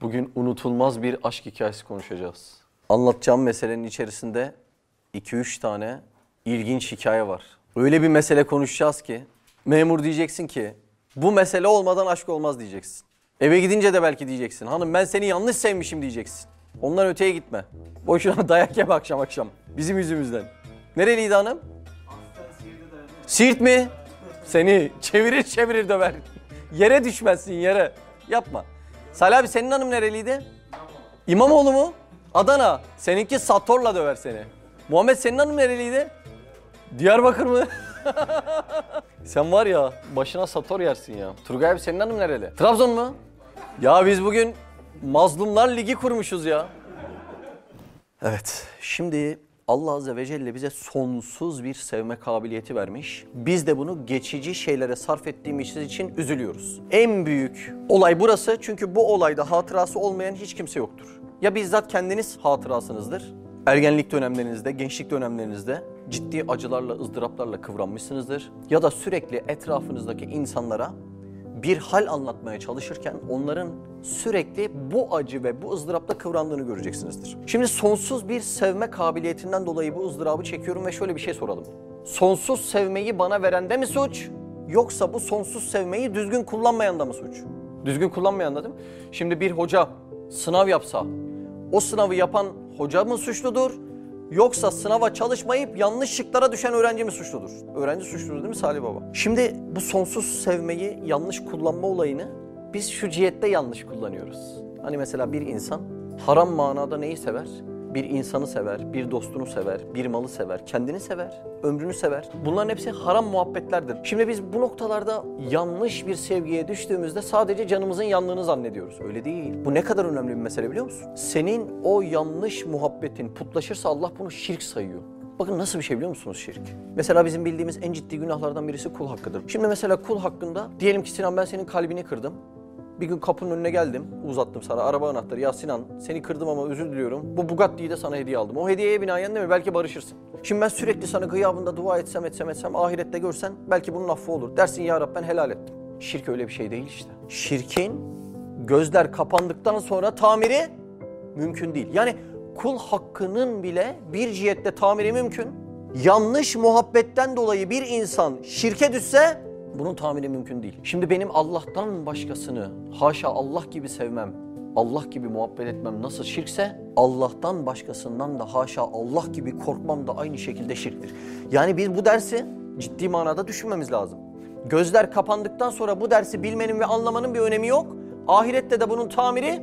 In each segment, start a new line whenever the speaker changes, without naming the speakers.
Bugün unutulmaz bir aşk hikayesi konuşacağız. Anlatacağım meselenin içerisinde 2-3 tane ilginç hikaye var. Öyle bir mesele konuşacağız ki memur diyeceksin ki bu mesele olmadan aşk olmaz diyeceksin. Eve gidince de belki diyeceksin. Hanım ben seni yanlış sevmişim diyeceksin. Ondan öteye gitme. Boşuna dayak yeme akşam akşam. Bizim yüzümüzden. Nereliydi hanım? Siirt mi? Seni çevirir çevirir döver. Yere düşmezsin yere. Yapma. Salih abi senin hanım nereliydi? İmamoğlu mu? Adana. Seninki Sator'la döver seni. Muhammed senin hanım nereliydi? Diyarbakır mı? Sen var ya başına Sator yersin ya. Turgay abi senin hanım nereli? Trabzon mu? Ya biz bugün Mazlumlar Ligi kurmuşuz ya. Evet, şimdi Allah Azze ve Celle bize sonsuz bir sevme kabiliyeti vermiş. Biz de bunu geçici şeylere sarf ettiğimiz için üzülüyoruz. En büyük olay burası çünkü bu olayda hatırası olmayan hiç kimse yoktur. Ya bizzat kendiniz hatırasınızdır, ergenlik dönemlerinizde, gençlik dönemlerinizde ciddi acılarla, ızdıraplarla kıvranmışsınızdır. Ya da sürekli etrafınızdaki insanlara bir hal anlatmaya çalışırken onların sürekli bu acı ve bu ızdırapta kıvrandığını göreceksinizdir. Şimdi sonsuz bir sevme kabiliyetinden dolayı bu ızdırabı çekiyorum ve şöyle bir şey soralım. Sonsuz sevmeyi bana verende mi suç? Yoksa bu sonsuz sevmeyi düzgün kullanmayanda mı suç? Düzgün kullanmayanda değil mi? Şimdi bir hoca sınav yapsa o sınavı yapan hoca mı suçludur? Yoksa sınava çalışmayıp yanlış şıklara düşen öğrenci mi suçludur? Öğrenci suçludur değil mi Salih Baba? Şimdi bu sonsuz sevmeyi yanlış kullanma olayını biz şu cihette yanlış kullanıyoruz. Hani mesela bir insan haram manada neyi sever? Bir insanı sever, bir dostunu sever, bir malı sever, kendini sever, ömrünü sever. Bunların hepsi haram muhabbetlerdir. Şimdi biz bu noktalarda yanlış bir sevgiye düştüğümüzde sadece canımızın yandığını zannediyoruz. Öyle değil. Bu ne kadar önemli bir mesele biliyor musun? Senin o yanlış muhabbetin putlaşırsa Allah bunu şirk sayıyor. Bakın nasıl bir şey biliyor musunuz şirk? Mesela bizim bildiğimiz en ciddi günahlardan birisi kul hakkıdır. Şimdi mesela kul hakkında diyelim ki Sinan ben senin kalbini kırdım. Bir gün kapının önüne geldim, uzattım sana araba anahtarı. Ya Sinan seni kırdım ama özür diliyorum. Bu Bugatti'yi de sana hediye aldım. O hediyeye binaen değil mi? Belki barışırsın. Şimdi ben sürekli sana gıyabında dua etsem etsem etsem ahirette görsen belki bunun affı olur. Dersin ya Rab ben helal ettim. Şirk öyle bir şey değil işte. Şirkin gözler kapandıktan sonra tamiri mümkün değil. Yani kul hakkının bile bir cihette tamiri mümkün. Yanlış muhabbetten dolayı bir insan şirke düşse bunun tamiri mümkün değil. Şimdi benim Allah'tan başkasını haşa Allah gibi sevmem, Allah gibi muhabbet etmem nasıl şirkse Allah'tan başkasından da haşa Allah gibi korkmam da aynı şekilde şirktir. Yani biz bu dersi ciddi manada düşünmemiz lazım. Gözler kapandıktan sonra bu dersi bilmenin ve anlamanın bir önemi yok. Ahirette de bunun tamiri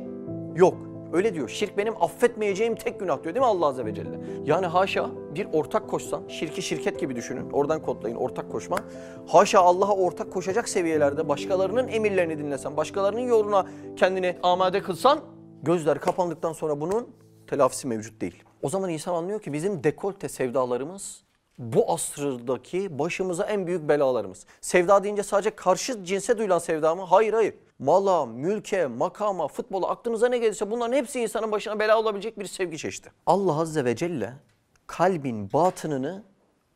yok. Öyle diyor. Şirk benim affetmeyeceğim tek günah diyor değil mi Allah Azze ve Celle? Yani haşa bir ortak koşsan, şirki şirket gibi düşünün. Oradan kodlayın ortak koşma. Haşa Allah'a ortak koşacak seviyelerde başkalarının emirlerini dinlesen, başkalarının yoluna kendini amade kılsan, gözler kapandıktan sonra bunun telafisi mevcut değil. O zaman insan anlıyor ki bizim dekolte sevdalarımız bu asırdaki başımıza en büyük belalarımız. Sevda deyince sadece karşı cinse duyulan sevda mı? Hayır hayır. Mala, mülke, makama, futbola aklınıza ne gelirse bunların hepsi insanın başına bela olabilecek bir sevgi çeşidi. Allah Azze ve Celle kalbin batınını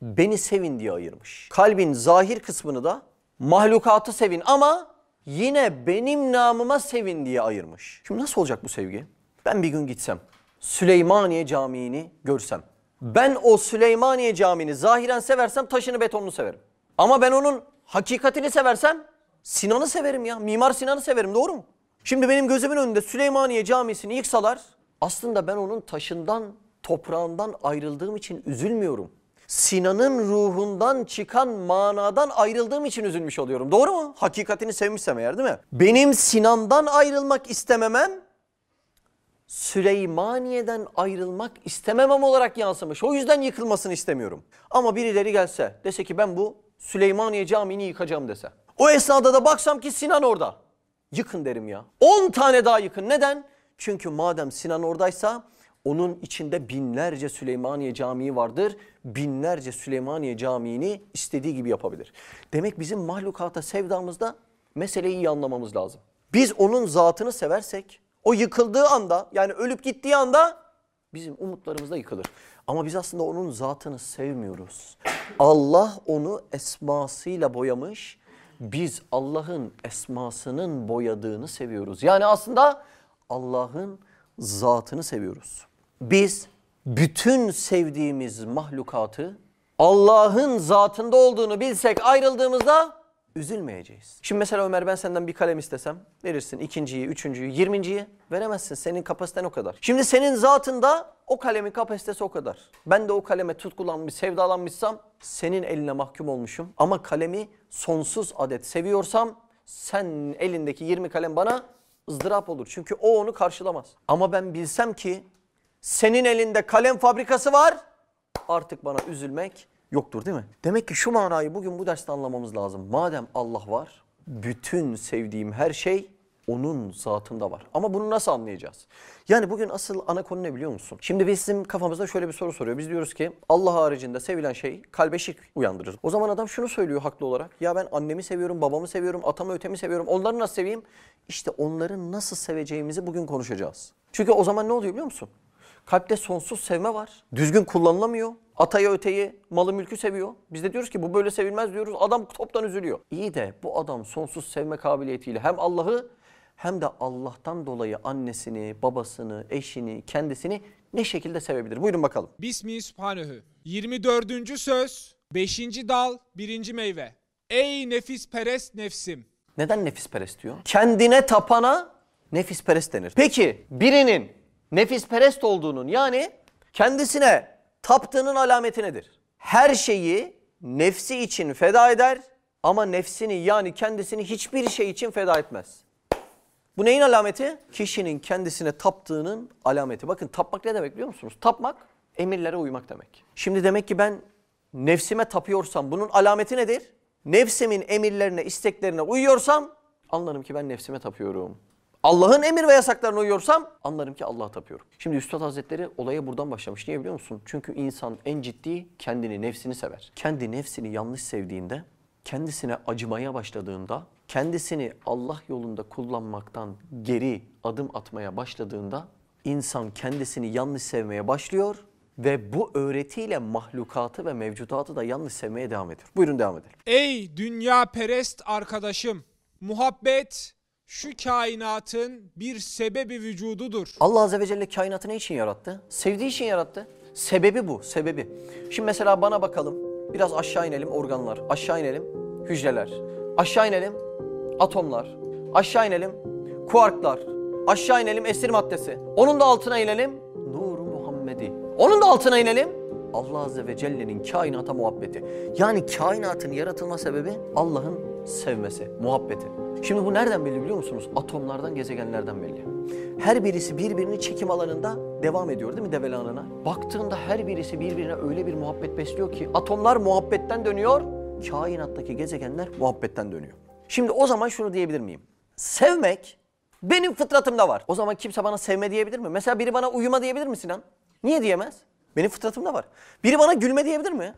beni sevin diye ayırmış. Kalbin zahir kısmını da mahlukatı sevin ama yine benim namıma sevin diye ayırmış. Şimdi nasıl olacak bu sevgi? Ben bir gün gitsem Süleymaniye Camii'ni görsem ben o Süleymaniye Camii'ni zahiren seversem taşını betonunu severim. Ama ben onun hakikatini seversem Sinan'ı severim ya. Mimar Sinan'ı severim doğru mu? Şimdi benim gözümün önünde Süleymaniye Camisi'ni yıksalar aslında ben onun taşından, toprağından ayrıldığım için üzülmüyorum. Sinan'ın ruhundan çıkan manadan ayrıldığım için üzülmüş oluyorum. Doğru mu? Hakikatini sevmişsem eğer değil mi? Benim Sinan'dan ayrılmak istememem Süleymaniye'den ayrılmak istememem olarak yansımış. O yüzden yıkılmasını istemiyorum. Ama birileri gelse dese ki ben bu Süleymaniye Camii'ni yıkacağım dese. O esnada da baksam ki Sinan orada. Yıkın derim ya. 10 tane daha yıkın. Neden? Çünkü madem Sinan oradaysa onun içinde binlerce Süleymaniye Camii vardır. Binlerce Süleymaniye Camii'ni istediği gibi yapabilir. Demek bizim mahlukata sevdamızda meseleyi iyi anlamamız lazım. Biz onun zatını seversek o yıkıldığı anda yani ölüp gittiği anda bizim umutlarımız da yıkılır. Ama biz aslında onun zatını sevmiyoruz. Allah onu esmasıyla boyamış. Biz Allah'ın esmasının boyadığını seviyoruz. Yani aslında Allah'ın zatını seviyoruz. Biz bütün sevdiğimiz mahlukatı Allah'ın zatında olduğunu bilsek ayrıldığımızda üzülmeyeceğiz. Şimdi mesela Ömer ben senden bir kalem istesem verirsin ikinciyi, üçüncüyü, yirminciyi veremezsin. Senin kapasiten o kadar. Şimdi senin zatında o kalemin kapasitesi o kadar. Ben de o kaleme tutkulanmış, sevdalanmışsam senin eline mahkum olmuşum. Ama kalemi sonsuz adet seviyorsam sen elindeki 20 kalem bana ızdırap olur. Çünkü o onu karşılamaz. Ama ben bilsem ki senin elinde kalem fabrikası var artık bana üzülmek yoktur değil mi? Demek ki şu manayı bugün bu derste anlamamız lazım. Madem Allah var, bütün sevdiğim her şey onun zatında var. Ama bunu nasıl anlayacağız? Yani bugün asıl ana konu ne biliyor musun? Şimdi bizim kafamızda şöyle bir soru soruyor. Biz diyoruz ki Allah haricinde sevilen şey kalbe şirk uyandırır. O zaman adam şunu söylüyor haklı olarak. Ya ben annemi seviyorum, babamı seviyorum, atamı ötemi seviyorum. Onları nasıl seveyim? İşte onları nasıl seveceğimizi bugün konuşacağız. Çünkü o zaman ne oluyor biliyor musun? Kalpte sonsuz sevme var. Düzgün kullanılamıyor. Atayı öteyi, malı mülkü seviyor. Biz de diyoruz ki bu böyle sevilmez diyoruz. Adam toptan üzülüyor. İyi de bu adam sonsuz sevme kabiliyetiyle hem Allah'ı hem de Allah'tan dolayı annesini, babasını, eşini, kendisini ne şekilde sevebilir? Buyurun bakalım.
Bismi Sübhanehu. 24. söz, 5. dal, 1. meyve. Ey nefis perest nefsim.
Neden nefisperest diyor? Kendine tapana nefisperest denir. Peki birinin nefisperest olduğunun yani kendisine taptığının alameti nedir? Her şeyi nefsi için feda eder ama nefsini yani kendisini hiçbir şey için feda etmez. Bu neyin alameti? Kişinin kendisine taptığının alameti. Bakın tapmak ne demek biliyor musunuz? Tapmak emirlere uymak demek. Şimdi demek ki ben nefsime tapıyorsam bunun alameti nedir? Nefsimin emirlerine, isteklerine uyuyorsam anlarım ki ben nefsime tapıyorum. Allah'ın emir ve yasaklarına uyuyorsam anlarım ki Allah'a tapıyorum. Şimdi Üstad Hazretleri olaya buradan başlamış. Niye biliyor musun? Çünkü insan en ciddi kendini, nefsini sever. Kendi nefsini yanlış sevdiğinde, kendisine acımaya başladığında, kendisini Allah yolunda kullanmaktan geri adım atmaya başladığında insan kendisini yanlış sevmeye başlıyor ve bu öğretiyle mahlukatı ve mevcudatı da yanlış sevmeye devam ediyor. Buyurun devam edelim.
Ey dünya perest arkadaşım. Muhabbet şu kainatın bir sebebi vücududur.
Allah Azze ve Celle kainatı ne için yarattı? Sevdiği için yarattı. Sebebi bu, sebebi. Şimdi mesela bana bakalım. Biraz aşağı inelim organlar. Aşağı inelim hücreler. Aşağı inelim atomlar. Aşağı inelim kuarklar. Aşağı inelim esir maddesi. Onun da altına inelim nuru Muhammedi. Onun da altına inelim Allah Azze ve Celle'nin kainata muhabbeti. Yani kainatın yaratılma sebebi Allah'ın sevmesi, muhabbeti. Şimdi bu nereden belli biliyor musunuz? Atomlardan, gezegenlerden belli. Her birisi birbirini çekim alanında devam ediyor değil mi develanına? Baktığında her birisi birbirine öyle bir muhabbet besliyor ki atomlar muhabbetten dönüyor, kainattaki gezegenler muhabbetten dönüyor. Şimdi o zaman şunu diyebilir miyim? Sevmek benim fıtratımda var. O zaman kimse bana sevme diyebilir mi? Mesela biri bana uyuma diyebilir mi Sinan? Niye diyemez? Benim fıtratımda var. Biri bana gülme diyebilir mi?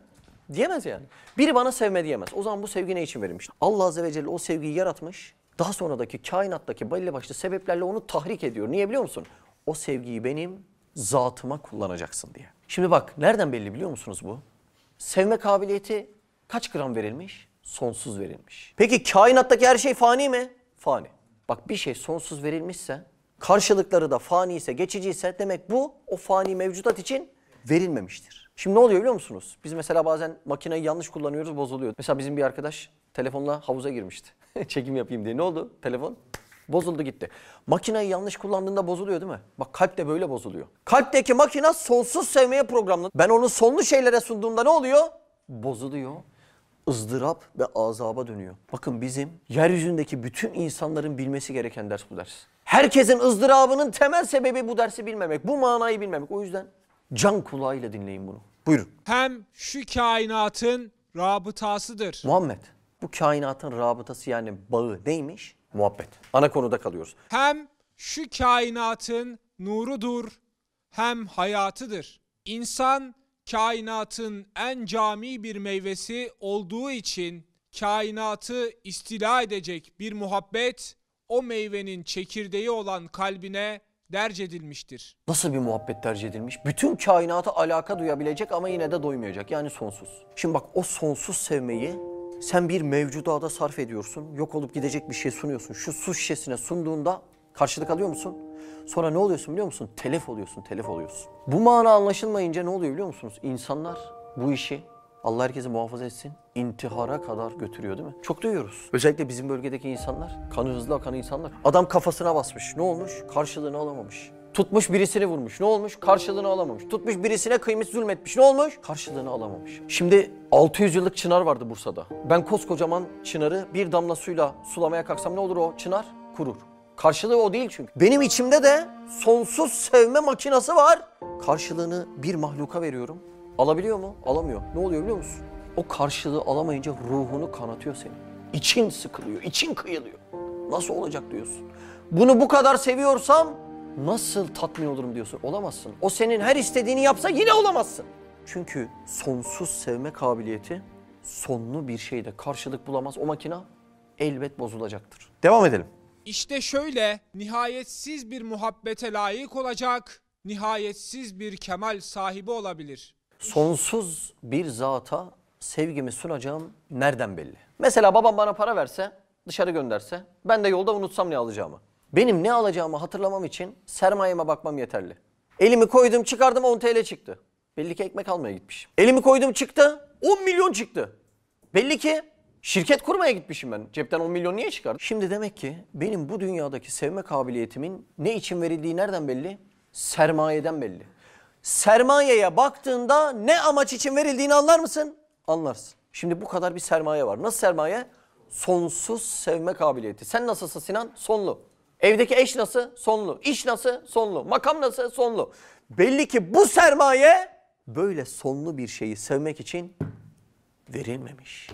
Diyemez yani. Biri bana sevme diyemez. O zaman bu sevgi ne için verilmiş? Allah Azze ve Celle o sevgiyi yaratmış. Daha sonradaki kainattaki belli başlı sebeplerle onu tahrik ediyor. Niye biliyor musun? O sevgiyi benim zatıma kullanacaksın diye. Şimdi bak nereden belli biliyor musunuz bu? Sevme kabiliyeti kaç gram verilmiş? Sonsuz verilmiş. Peki kainattaki her şey fani mi? Fani. Bak bir şey sonsuz verilmişse, karşılıkları da fani ise, geçici ise demek bu o fani mevcudat için verilmemiştir. Şimdi ne oluyor biliyor musunuz? Biz mesela bazen makineyi yanlış kullanıyoruz, bozuluyor. Mesela bizim bir arkadaş telefonla havuza girmişti. Çekim yapayım diye. Ne oldu? Telefon bozuldu gitti. Makineyi yanlış kullandığında bozuluyor değil mi? Bak kalp de böyle bozuluyor. Kalpteki makine sonsuz sevmeye programlı. Ben onu sonlu şeylere sunduğumda ne oluyor? Bozuluyor ızdırap ve azaba dönüyor. Bakın bizim yeryüzündeki bütün insanların bilmesi gereken ders bu ders. Herkesin ızdırabının temel sebebi bu dersi bilmemek, bu manayı bilmemek. O yüzden can kulağıyla dinleyin bunu. Buyurun.
Hem şu kainatın rabıtasıdır.
Muhammed, bu kainatın rabıtası yani bağı neymiş? Muhabbet. Ana konuda kalıyoruz.
Hem şu kainatın nurudur, hem hayatıdır. İnsan kainatın en cami bir meyvesi olduğu için kainatı istila edecek bir muhabbet o meyvenin çekirdeği olan kalbine derc edilmiştir.
Nasıl bir muhabbet tercih edilmiş? Bütün kainata alaka duyabilecek ama yine de doymayacak. Yani sonsuz. Şimdi bak o sonsuz sevmeyi sen bir mevcudada sarf ediyorsun. Yok olup gidecek bir şey sunuyorsun. Şu su şişesine sunduğunda Karşılık alıyor musun? Sonra ne oluyorsun biliyor musun? Telef oluyorsun, telef oluyorsun. Bu mana anlaşılmayınca ne oluyor biliyor musunuz? İnsanlar bu işi Allah herkesi muhafaza etsin. intihara kadar götürüyor değil mi? Çok duyuyoruz. Özellikle bizim bölgedeki insanlar, kanı hızlı akan insanlar. Adam kafasına basmış. Ne olmuş? Karşılığını alamamış. Tutmuş birisini vurmuş. Ne olmuş? Karşılığını alamamış. Tutmuş birisine kıymış zulmetmiş. Ne olmuş? Karşılığını alamamış. Şimdi 600 yıllık çınar vardı Bursa'da. Ben koskocaman çınarı bir damla suyla sulamaya kalksam ne olur o çınar? Kurur. Karşılığı o değil çünkü. Benim içimde de sonsuz sevme makinası var. Karşılığını bir mahluka veriyorum. Alabiliyor mu? Alamıyor. Ne oluyor biliyor musun? O karşılığı alamayınca ruhunu kanatıyor senin. İçin sıkılıyor, için kıyılıyor. Nasıl olacak diyorsun. Bunu bu kadar seviyorsam nasıl tatmin olurum diyorsun. Olamazsın. O senin her istediğini yapsa yine olamazsın. Çünkü sonsuz sevme kabiliyeti sonlu bir şeyde karşılık bulamaz. O makina elbet bozulacaktır. Devam edelim.
İşte şöyle nihayetsiz bir muhabbete layık olacak, nihayetsiz bir kemal sahibi olabilir.
Sonsuz bir zata sevgimi sunacağım nereden belli? Mesela babam bana para verse, dışarı gönderse, ben de yolda unutsam ne alacağımı. Benim ne alacağımı hatırlamam için sermayeme bakmam yeterli. Elimi koydum çıkardım 10 TL çıktı. Belli ki ekmek almaya gitmişim. Elimi koydum çıktı 10 milyon çıktı. Belli ki şirket kurmaya gitmişim ben. Cepten 10 milyon niye çıkar? Şimdi demek ki benim bu dünyadaki sevme kabiliyetimin ne için verildiği nereden belli? Sermayeden belli. Sermayeye baktığında ne amaç için verildiğini anlar mısın? Anlarsın. Şimdi bu kadar bir sermaye var. Nasıl sermaye? Sonsuz sevme kabiliyeti. Sen nasılsın Sinan? Sonlu. Evdeki eş nasıl? Sonlu. İş nasıl? Sonlu. Makam nasıl? Sonlu. Belli ki bu sermaye böyle sonlu bir şeyi sevmek için verilmemiş.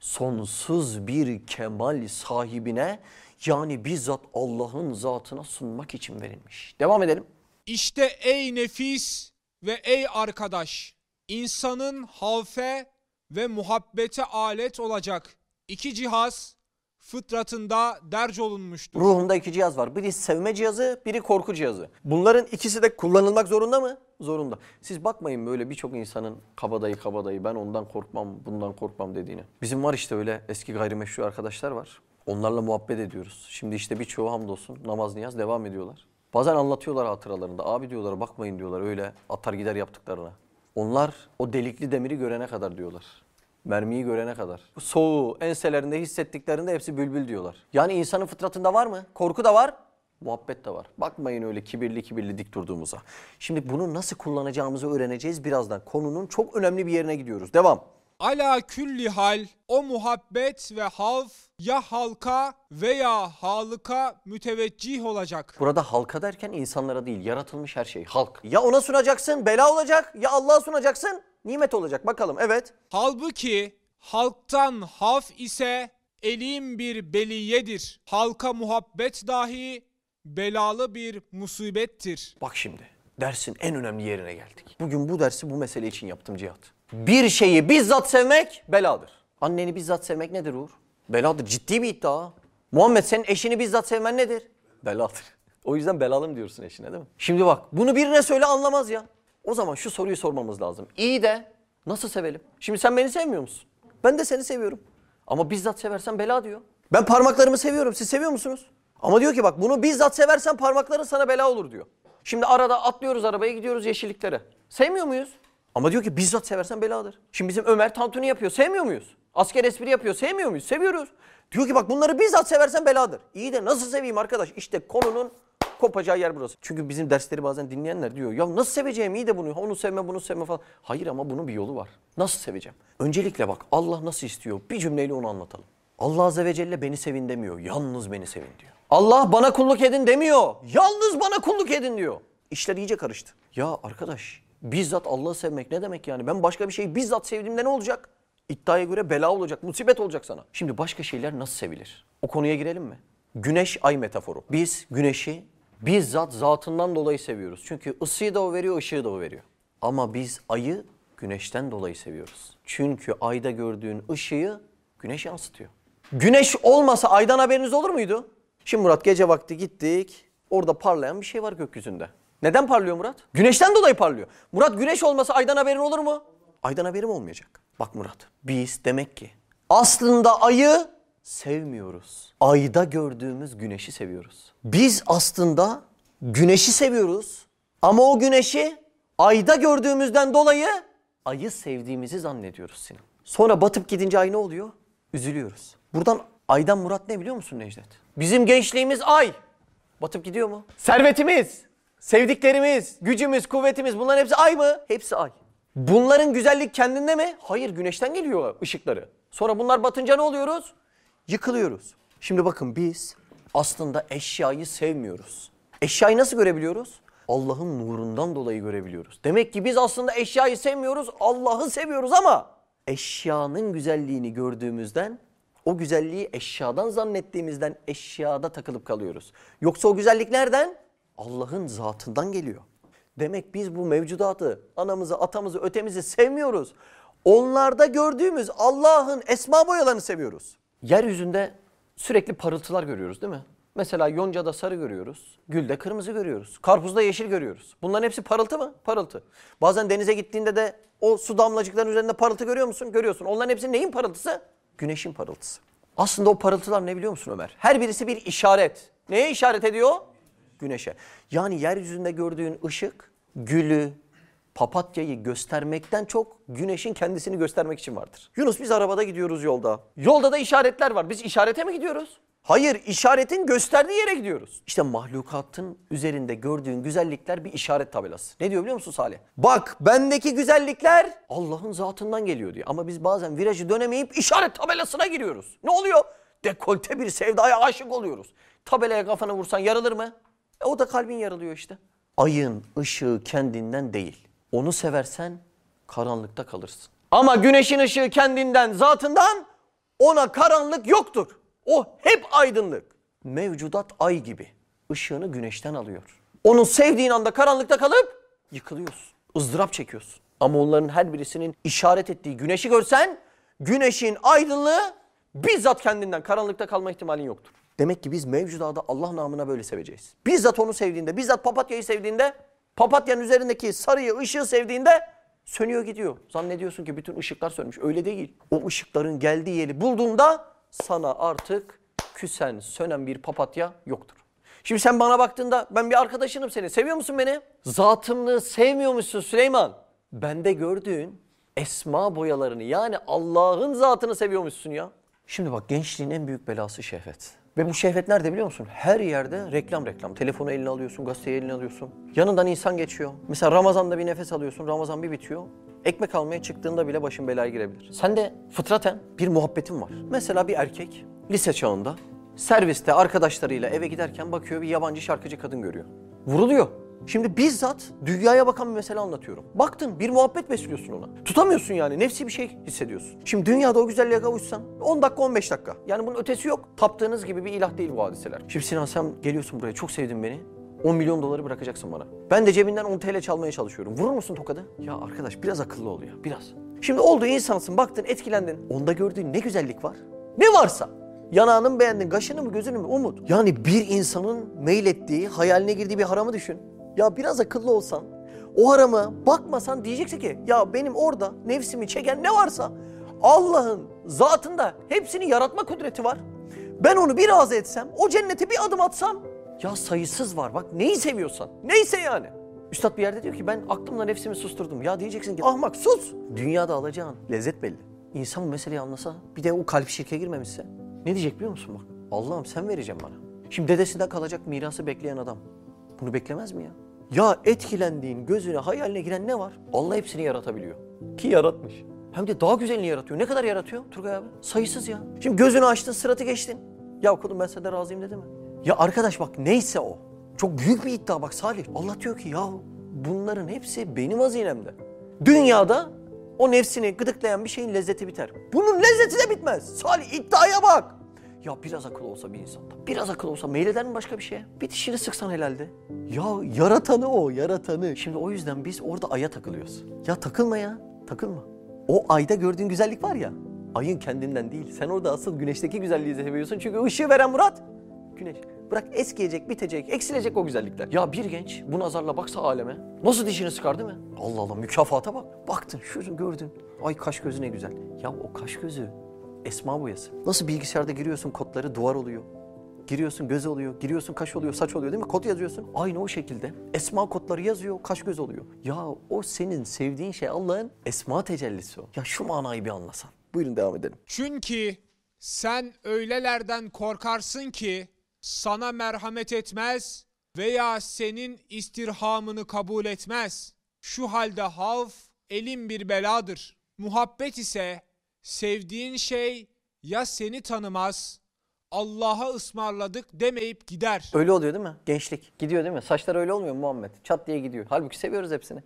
Sonsuz bir kemal sahibine yani bizzat Allah'ın zatına sunmak için verilmiş. Devam edelim.
İşte ey nefis ve ey arkadaş, insanın havfe ve muhabbete alet olacak iki cihaz fıtratında derc olunmuştur.
Ruhunda iki cihaz var. Biri sevme cihazı, biri korku cihazı. Bunların ikisi de kullanılmak zorunda mı? Zorunda. Siz bakmayın böyle birçok insanın kabadayı kabadayı ben ondan korkmam, bundan korkmam dediğini. Bizim var işte öyle eski gayrimeşru arkadaşlar var. Onlarla muhabbet ediyoruz. Şimdi işte birçoğu hamdolsun namaz niyaz devam ediyorlar. Bazen anlatıyorlar hatıralarında. Abi diyorlar bakmayın diyorlar öyle atar gider yaptıklarına. Onlar o delikli demiri görene kadar diyorlar. Mermiyi görene kadar. Soğuğu enselerinde hissettiklerinde hepsi bülbül diyorlar. Yani insanın fıtratında var mı? Korku da var, muhabbet de var. Bakmayın öyle kibirli kibirli dik durduğumuza. Şimdi bunu nasıl kullanacağımızı öğreneceğiz birazdan. Konunun çok önemli bir yerine gidiyoruz. Devam.
Ala külli hal o muhabbet ve havf ya halka veya halıka müteveccih olacak.
Burada halka derken insanlara değil, yaratılmış her şey. Halk. Ya ona sunacaksın, bela olacak. Ya Allah'a sunacaksın, nimet olacak. Bakalım, evet.
Halbuki halktan haf ise elim bir beliyedir. Halka muhabbet dahi belalı bir musibettir.
Bak şimdi, dersin en önemli yerine geldik. Bugün bu dersi bu mesele için yaptım Cihat. Bir şeyi bizzat sevmek beladır. Anneni bizzat sevmek nedir Uğur? Beladır. Ciddi bir iddia. Muhammed senin eşini bizzat sevmen nedir? Beladır. O yüzden belalım diyorsun eşine değil mi? Şimdi bak bunu birine söyle anlamaz ya. O zaman şu soruyu sormamız lazım. İyi de nasıl sevelim? Şimdi sen beni sevmiyor musun? Ben de seni seviyorum. Ama bizzat seversen bela diyor. Ben parmaklarımı seviyorum. Siz seviyor musunuz? Ama diyor ki bak bunu bizzat seversen parmakların sana bela olur diyor. Şimdi arada atlıyoruz arabaya gidiyoruz yeşilliklere. Sevmiyor muyuz? Ama diyor ki bizzat seversen beladır. Şimdi bizim Ömer tantuni yapıyor. Sevmiyor muyuz? Asker espri yapıyor. Sevmiyor muyuz? Seviyoruz. Diyor ki bak bunları bizzat seversen beladır. İyi de nasıl seveyim arkadaş? İşte konunun kopacağı yer burası. Çünkü bizim dersleri bazen dinleyenler diyor ya nasıl seveceğim iyi de bunu onu sevme bunu sevme falan. Hayır ama bunun bir yolu var. Nasıl seveceğim? Öncelikle bak Allah nasıl istiyor bir cümleyle onu anlatalım. Allah Azze ve Celle beni sevin demiyor. Yalnız beni sevin diyor. Allah bana kulluk edin demiyor. Yalnız bana kulluk edin diyor. İşler iyice karıştı. Ya arkadaş bizzat Allah'ı sevmek ne demek yani? Ben başka bir şeyi bizzat sevdiğimde ne olacak? İddiaya göre bela olacak, musibet olacak sana. Şimdi başka şeyler nasıl sevilir? O konuya girelim mi? Güneş ay metaforu. Biz güneşi bizzat zatından dolayı seviyoruz. Çünkü ısıyı da o veriyor, ışığı da o veriyor. Ama biz ayı güneşten dolayı seviyoruz. Çünkü ayda gördüğün ışığı güneş yansıtıyor. Güneş olmasa aydan haberiniz olur muydu? Şimdi Murat gece vakti gittik. Orada parlayan bir şey var gökyüzünde. Neden parlıyor Murat? Güneşten dolayı parlıyor. Murat güneş olmasa aydan haberin olur mu? Aydan haberim olmayacak. Bak Murat biz demek ki aslında ayı sevmiyoruz. Ayda gördüğümüz güneşi seviyoruz. Biz aslında güneşi seviyoruz ama o güneşi ayda gördüğümüzden dolayı ayı sevdiğimizi zannediyoruz Sinan. Sonra batıp gidince ay ne oluyor? Üzülüyoruz. Buradan aydan murat ne biliyor musun Necdet? Bizim gençliğimiz ay. Batıp gidiyor mu? Servetimiz, sevdiklerimiz, gücümüz, kuvvetimiz bunların hepsi ay mı? Hepsi ay. Bunların güzellik kendinde mi? Hayır güneşten geliyor ışıkları. Sonra bunlar batınca ne oluyoruz? Yıkılıyoruz. Şimdi bakın biz aslında eşyayı sevmiyoruz. Eşyayı nasıl görebiliyoruz? Allah'ın nurundan dolayı görebiliyoruz. Demek ki biz aslında eşyayı sevmiyoruz, Allah'ı seviyoruz ama eşyanın güzelliğini gördüğümüzden o güzelliği eşyadan zannettiğimizden eşyada takılıp kalıyoruz. Yoksa o güzellik nereden? Allah'ın zatından geliyor. Demek biz bu mevcudatı, anamızı, atamızı, ötemizi sevmiyoruz. Onlarda gördüğümüz Allah'ın esma boyalarını seviyoruz. Yeryüzünde sürekli parıltılar görüyoruz değil mi? Mesela yoncada sarı görüyoruz, gülde kırmızı görüyoruz, karpuzda yeşil görüyoruz. Bunların hepsi parıltı mı? Parıltı. Bazen denize gittiğinde de o su damlacıkların üzerinde parıltı görüyor musun? Görüyorsun. Onların hepsi neyin parıltısı? Güneşin parıltısı. Aslında o parıltılar ne biliyor musun Ömer? Her birisi bir işaret. Neye işaret ediyor? Güneşe. Yani yeryüzünde gördüğün ışık gülü, papatyayı göstermekten çok güneşin kendisini göstermek için vardır. Yunus biz arabada gidiyoruz yolda. Yolda da işaretler var. Biz işarete mi gidiyoruz? Hayır, işaretin gösterdiği yere gidiyoruz. İşte mahlukatın üzerinde gördüğün güzellikler bir işaret tabelası. Ne diyor biliyor musun Salih? Bak bendeki güzellikler Allah'ın zatından geliyor diyor. Ama biz bazen virajı dönemeyip işaret tabelasına giriyoruz. Ne oluyor? Dekolte bir sevdaya aşık oluyoruz. Tabelaya kafanı vursan yarılır mı? O da kalbin yarılıyor işte. Ayın ışığı kendinden değil. Onu seversen karanlıkta kalırsın. Ama güneşin ışığı kendinden, zatından ona karanlık yoktur. O hep aydınlık. Mevcudat ay gibi. Işığını güneşten alıyor. Onu sevdiğin anda karanlıkta kalıp yıkılıyorsun. ızdırap çekiyorsun. Ama onların her birisinin işaret ettiği güneşi görsen güneşin aydınlığı bizzat kendinden karanlıkta kalma ihtimalin yoktur. Demek ki biz mevcudatı Allah namına böyle seveceğiz. Bizzat onu sevdiğinde, bizzat papatyayı sevdiğinde, papatyanın üzerindeki sarıyı, ışığı sevdiğinde sönüyor gidiyor. Zannediyorsun ki bütün ışıklar sönmüş. Öyle değil. O ışıkların geldiği yeri bulduğunda sana artık küsen, sönen bir papatya yoktur. Şimdi sen bana baktığında ben bir arkadaşınım seni. Seviyor musun beni? Zatımlığı sevmiyor musun Süleyman? Bende gördüğün esma boyalarını yani Allah'ın zatını seviyormuşsun ya. Şimdi bak gençliğin en büyük belası şehvet. Ve bu şehvet nerede biliyor musun? Her yerde reklam reklam. Telefonu eline alıyorsun, gazeteyi eline alıyorsun. Yanından insan geçiyor. Mesela Ramazan'da bir nefes alıyorsun, Ramazan bir bitiyor. Ekmek almaya çıktığında bile başın belaya girebilir. Sen de fıtraten bir muhabbetin var. Mesela bir erkek lise çağında serviste arkadaşlarıyla eve giderken bakıyor bir yabancı şarkıcı kadın görüyor. Vuruluyor. Şimdi bizzat dünyaya bakan bir mesele anlatıyorum. Baktın bir muhabbet besliyorsun ona. Tutamıyorsun yani nefsi bir şey hissediyorsun. Şimdi dünyada o güzelliğe kavuşsan 10 dakika 15 dakika. Yani bunun ötesi yok. Taptığınız gibi bir ilah değil bu hadiseler. Şimdi Sinan sen geliyorsun buraya çok sevdin beni. 10 milyon doları bırakacaksın bana. Ben de cebinden 10 TL çalmaya çalışıyorum. Vurur musun tokadı? Ya arkadaş biraz akıllı ol ya biraz. Şimdi oldu insansın baktın etkilendin. Onda gördüğün ne güzellik var? Ne varsa. Yanağını mı beğendin, kaşını mı, gözünü mü? Umut. Yani bir insanın meylettiği, hayaline girdiği bir haramı düşün. Ya biraz akıllı olsan, o harama bakmasan diyeceksin ki ya benim orada nefsimi çeken ne varsa Allah'ın zatında hepsini yaratma kudreti var. Ben onu bir razı etsem, o cennete bir adım atsam ya sayısız var. Bak neyi seviyorsan. Neyse yani. Üstad bir yerde diyor ki ben aklımla nefsimi susturdum. Ya diyeceksin ki ahmak sus. Dünyada alacağın lezzet belli. İnsan bu meseleyi anlasa bir de o kalp şirke girmemişse ne diyecek biliyor musun bak? Allah'ım sen vereceğim bana. Şimdi dedesinden kalacak mirası bekleyen adam. Bunu beklemez mi ya? Ya etkilendiğin gözüne hayaline giren ne var? Allah hepsini yaratabiliyor. Ki yaratmış. Hem de daha güzelini yaratıyor. Ne kadar yaratıyor Turgay abi? Sayısız ya. Şimdi gözünü açtın sıratı geçtin. Ya okudum ben senden razıyım dedi mi? Ya arkadaş bak neyse o. Çok büyük bir iddia bak Salih. Allah diyor ki ya bunların hepsi benim hazinemde. Dünyada o nefsini gıdıklayan bir şeyin lezzeti biter. Bunun lezzeti de bitmez. Salih iddiaya bak. Ya biraz akıl olsa bir insanda, biraz akıl olsa meyleder mi başka bir şeye? Bir dişini sıksan helalde. Ya yaratanı o, yaratanı. Şimdi o yüzden biz orada aya takılıyoruz. Ya takılma ya, takılma. O ayda gördüğün güzellik var ya, ayın kendinden değil. Sen orada asıl güneşteki güzelliği seviyorsun. Çünkü ışığı veren Murat, güneş. Bırak eskiyecek, bitecek, eksilecek o güzellikler. Ya bir genç bu nazarla baksa aleme, nasıl dişini sıkar değil mi? Allah Allah mükafata bak. Baktın, şunu gördün. Ay kaş gözü ne güzel. Ya o kaş gözü esma boyası. Nasıl bilgisayarda giriyorsun kodları duvar oluyor. Giriyorsun göz oluyor, giriyorsun kaş oluyor, saç oluyor değil mi? Kod yazıyorsun. Aynı o şekilde esma kodları yazıyor, kaş göz oluyor. Ya o senin sevdiğin şey Allah'ın esma tecellisi o. Ya şu manayı bir anlasan. Buyurun devam edelim.
Çünkü sen öylelerden korkarsın ki sana merhamet etmez veya senin istirhamını kabul etmez. Şu halde havf elin bir beladır. Muhabbet ise sevdiğin şey ya seni tanımaz, Allah'a ısmarladık demeyip gider.
Öyle oluyor değil mi? Gençlik. Gidiyor değil mi? Saçlar öyle olmuyor mu Muhammed? Çat diye gidiyor. Halbuki seviyoruz hepsini.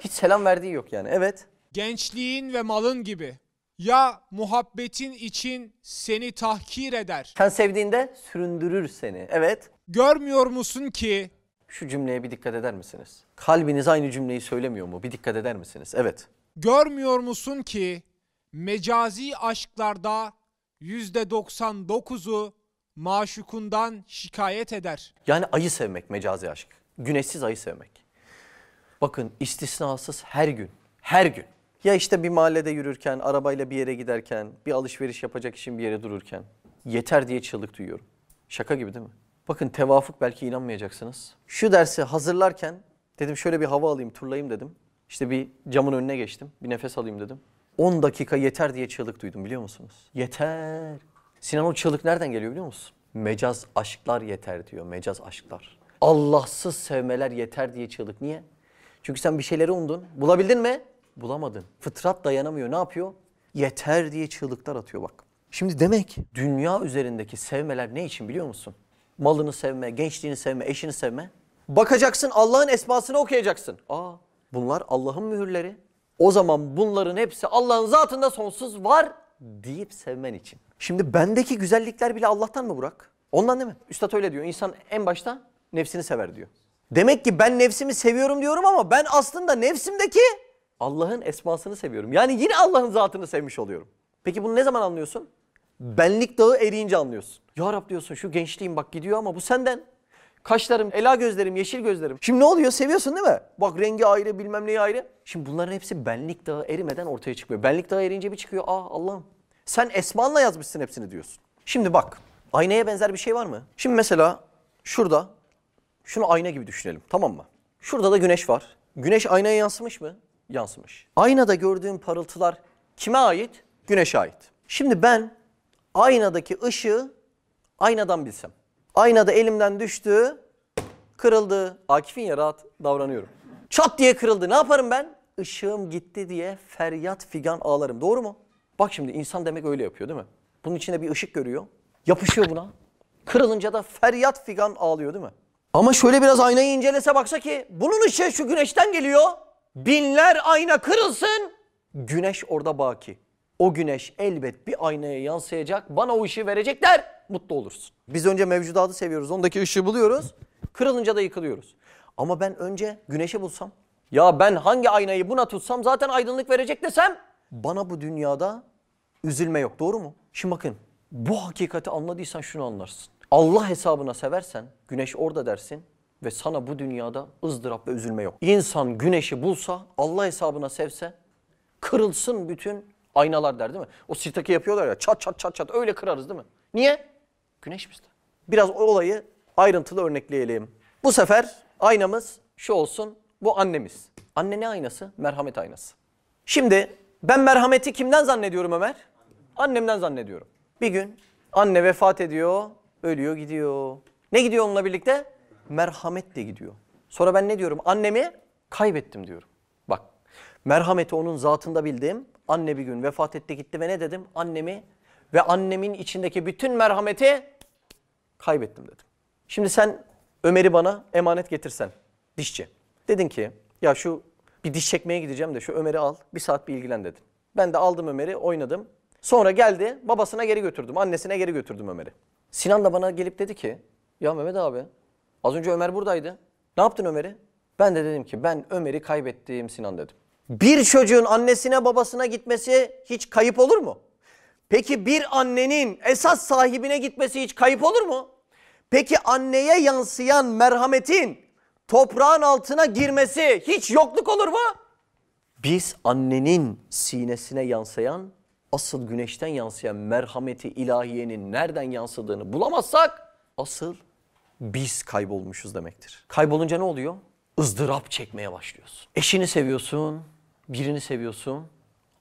Hiç selam verdiği yok yani. Evet.
Gençliğin ve malın gibi. Ya muhabbetin için seni tahkir eder.
Sen sevdiğinde süründürür seni. Evet.
Görmüyor musun ki
Şu cümleye bir dikkat eder misiniz? Kalbiniz aynı cümleyi söylemiyor mu? Bir dikkat eder misiniz? Evet.
Görmüyor musun ki mecazi aşklarda yüzde 99'u maşukundan şikayet eder.
Yani ayı sevmek mecazi aşk. Güneşsiz ayı sevmek. Bakın istisnasız her gün. Her gün. Ya işte bir mahallede yürürken, arabayla bir yere giderken, bir alışveriş yapacak için bir yere dururken. Yeter diye çığlık duyuyorum. Şaka gibi değil mi? Bakın tevafuk belki inanmayacaksınız. Şu dersi hazırlarken dedim şöyle bir hava alayım, turlayayım dedim. İşte bir camın önüne geçtim. Bir nefes alayım dedim. 10 dakika yeter diye çığlık duydum biliyor musunuz? Yeter. Sinan o çığlık nereden geliyor biliyor musun? Mecaz aşklar yeter diyor. Mecaz aşklar. Allahsız sevmeler yeter diye çığlık. Niye? Çünkü sen bir şeyleri umdun. Bulabildin mi? Bulamadın. Fıtrat dayanamıyor. Ne yapıyor? Yeter diye çığlıklar atıyor bak. Şimdi demek dünya üzerindeki sevmeler ne için biliyor musun? Malını sevme, gençliğini sevme, eşini sevme. Bakacaksın Allah'ın esmasını okuyacaksın. Aa bunlar Allah'ın mühürleri. O zaman bunların hepsi Allah'ın zatında sonsuz var deyip sevmen için. Şimdi bendeki güzellikler bile Allah'tan mı Burak? Ondan değil mi? Üstad öyle diyor. İnsan en başta nefsini sever diyor. Demek ki ben nefsimi seviyorum diyorum ama ben aslında nefsimdeki Allah'ın esmasını seviyorum. Yani yine Allah'ın zatını sevmiş oluyorum. Peki bunu ne zaman anlıyorsun? Benlik dağı eriyince anlıyorsun. Ya Rab diyorsun şu gençliğim bak gidiyor ama bu senden. Kaşlarım, ela gözlerim, yeşil gözlerim. Şimdi ne oluyor? Seviyorsun değil mi? Bak rengi ayrı, bilmem neyi ayrı. Şimdi bunların hepsi benlik dağı erimeden ortaya çıkıyor. Benlik dağı erince bir çıkıyor. Aa Allah'ım. Sen esmanla yazmışsın hepsini diyorsun. Şimdi bak. Aynaya benzer bir şey var mı? Şimdi mesela şurada şunu ayna gibi düşünelim tamam mı? Şurada da güneş var. Güneş aynaya yansımış mı? Yansımış. Aynada gördüğüm parıltılar kime ait? Güneşe ait. Şimdi ben aynadaki ışığı aynadan bilsem. Aynada elimden düştü, kırıldı. Akif'in ya rahat davranıyorum. Çat diye kırıldı. Ne yaparım ben? Işığım gitti diye feryat figan ağlarım. Doğru mu? Bak şimdi insan demek öyle yapıyor değil mi? Bunun içinde bir ışık görüyor. Yapışıyor buna. Kırılınca da feryat figan ağlıyor değil mi? Ama şöyle biraz aynayı incelese baksa ki bunun ışığı şu güneşten geliyor. Binler ayna kırılsın. Güneş orada baki. O güneş elbet bir aynaya yansıyacak. Bana o ışığı verecekler. Mutlu olursun. Biz önce mevcudatı seviyoruz. Ondaki ışığı buluyoruz. Kırılınca da yıkılıyoruz. Ama ben önce güneşi bulsam. Ya ben hangi aynayı buna tutsam zaten aydınlık verecek desem. Bana bu dünyada üzülme yok. Doğru mu? Şimdi bakın bu hakikati anladıysan şunu anlarsın. Allah hesabına seversen güneş orada dersin ve sana bu dünyada ızdırap ve üzülme yok. İnsan güneşi bulsa Allah hesabına sevse kırılsın bütün aynalar der değil mi? O sirtaki yapıyorlar ya çat çat çat çat öyle kırarız değil mi? Niye? Güneş bizde. Biraz o olayı ayrıntılı örnekleyelim. Bu sefer aynamız şu olsun bu annemiz. Anne ne aynası? Merhamet aynası. Şimdi ben merhameti kimden zannediyorum Ömer? Annemden zannediyorum. Bir gün anne vefat ediyor, ölüyor gidiyor. Ne gidiyor onunla birlikte? Merhamet de gidiyor. Sonra ben ne diyorum? Annemi kaybettim diyorum. Bak merhameti onun zatında bildim. Anne bir gün vefat etti gitti ve ne dedim? Annemi ve annemin içindeki bütün merhameti kaybettim dedim. Şimdi sen Ömer'i bana emanet getirsen dişçi. Dedin ki ya şu bir diş çekmeye gideceğim de şu Ömer'i al bir saat bir ilgilen dedin. Ben de aldım Ömer'i oynadım. Sonra geldi babasına geri götürdüm annesine geri götürdüm Ömer'i. Sinan da bana gelip dedi ki ya Mehmet abi az önce Ömer buradaydı. Ne yaptın Ömer'i? Ben de dedim ki ben Ömer'i kaybettim Sinan dedim. Bir çocuğun annesine babasına gitmesi hiç kayıp olur mu? Peki bir annenin esas sahibine gitmesi hiç kayıp olur mu? Peki anneye yansıyan merhametin toprağın altına girmesi hiç yokluk olur mu? Biz annenin sinesine yansıyan asıl güneşten yansıyan merhameti ilahiyenin nereden yansıdığını bulamazsak asıl biz kaybolmuşuz demektir. Kaybolunca ne oluyor? ızdırap çekmeye başlıyorsun. Eşini seviyorsun, birini seviyorsun.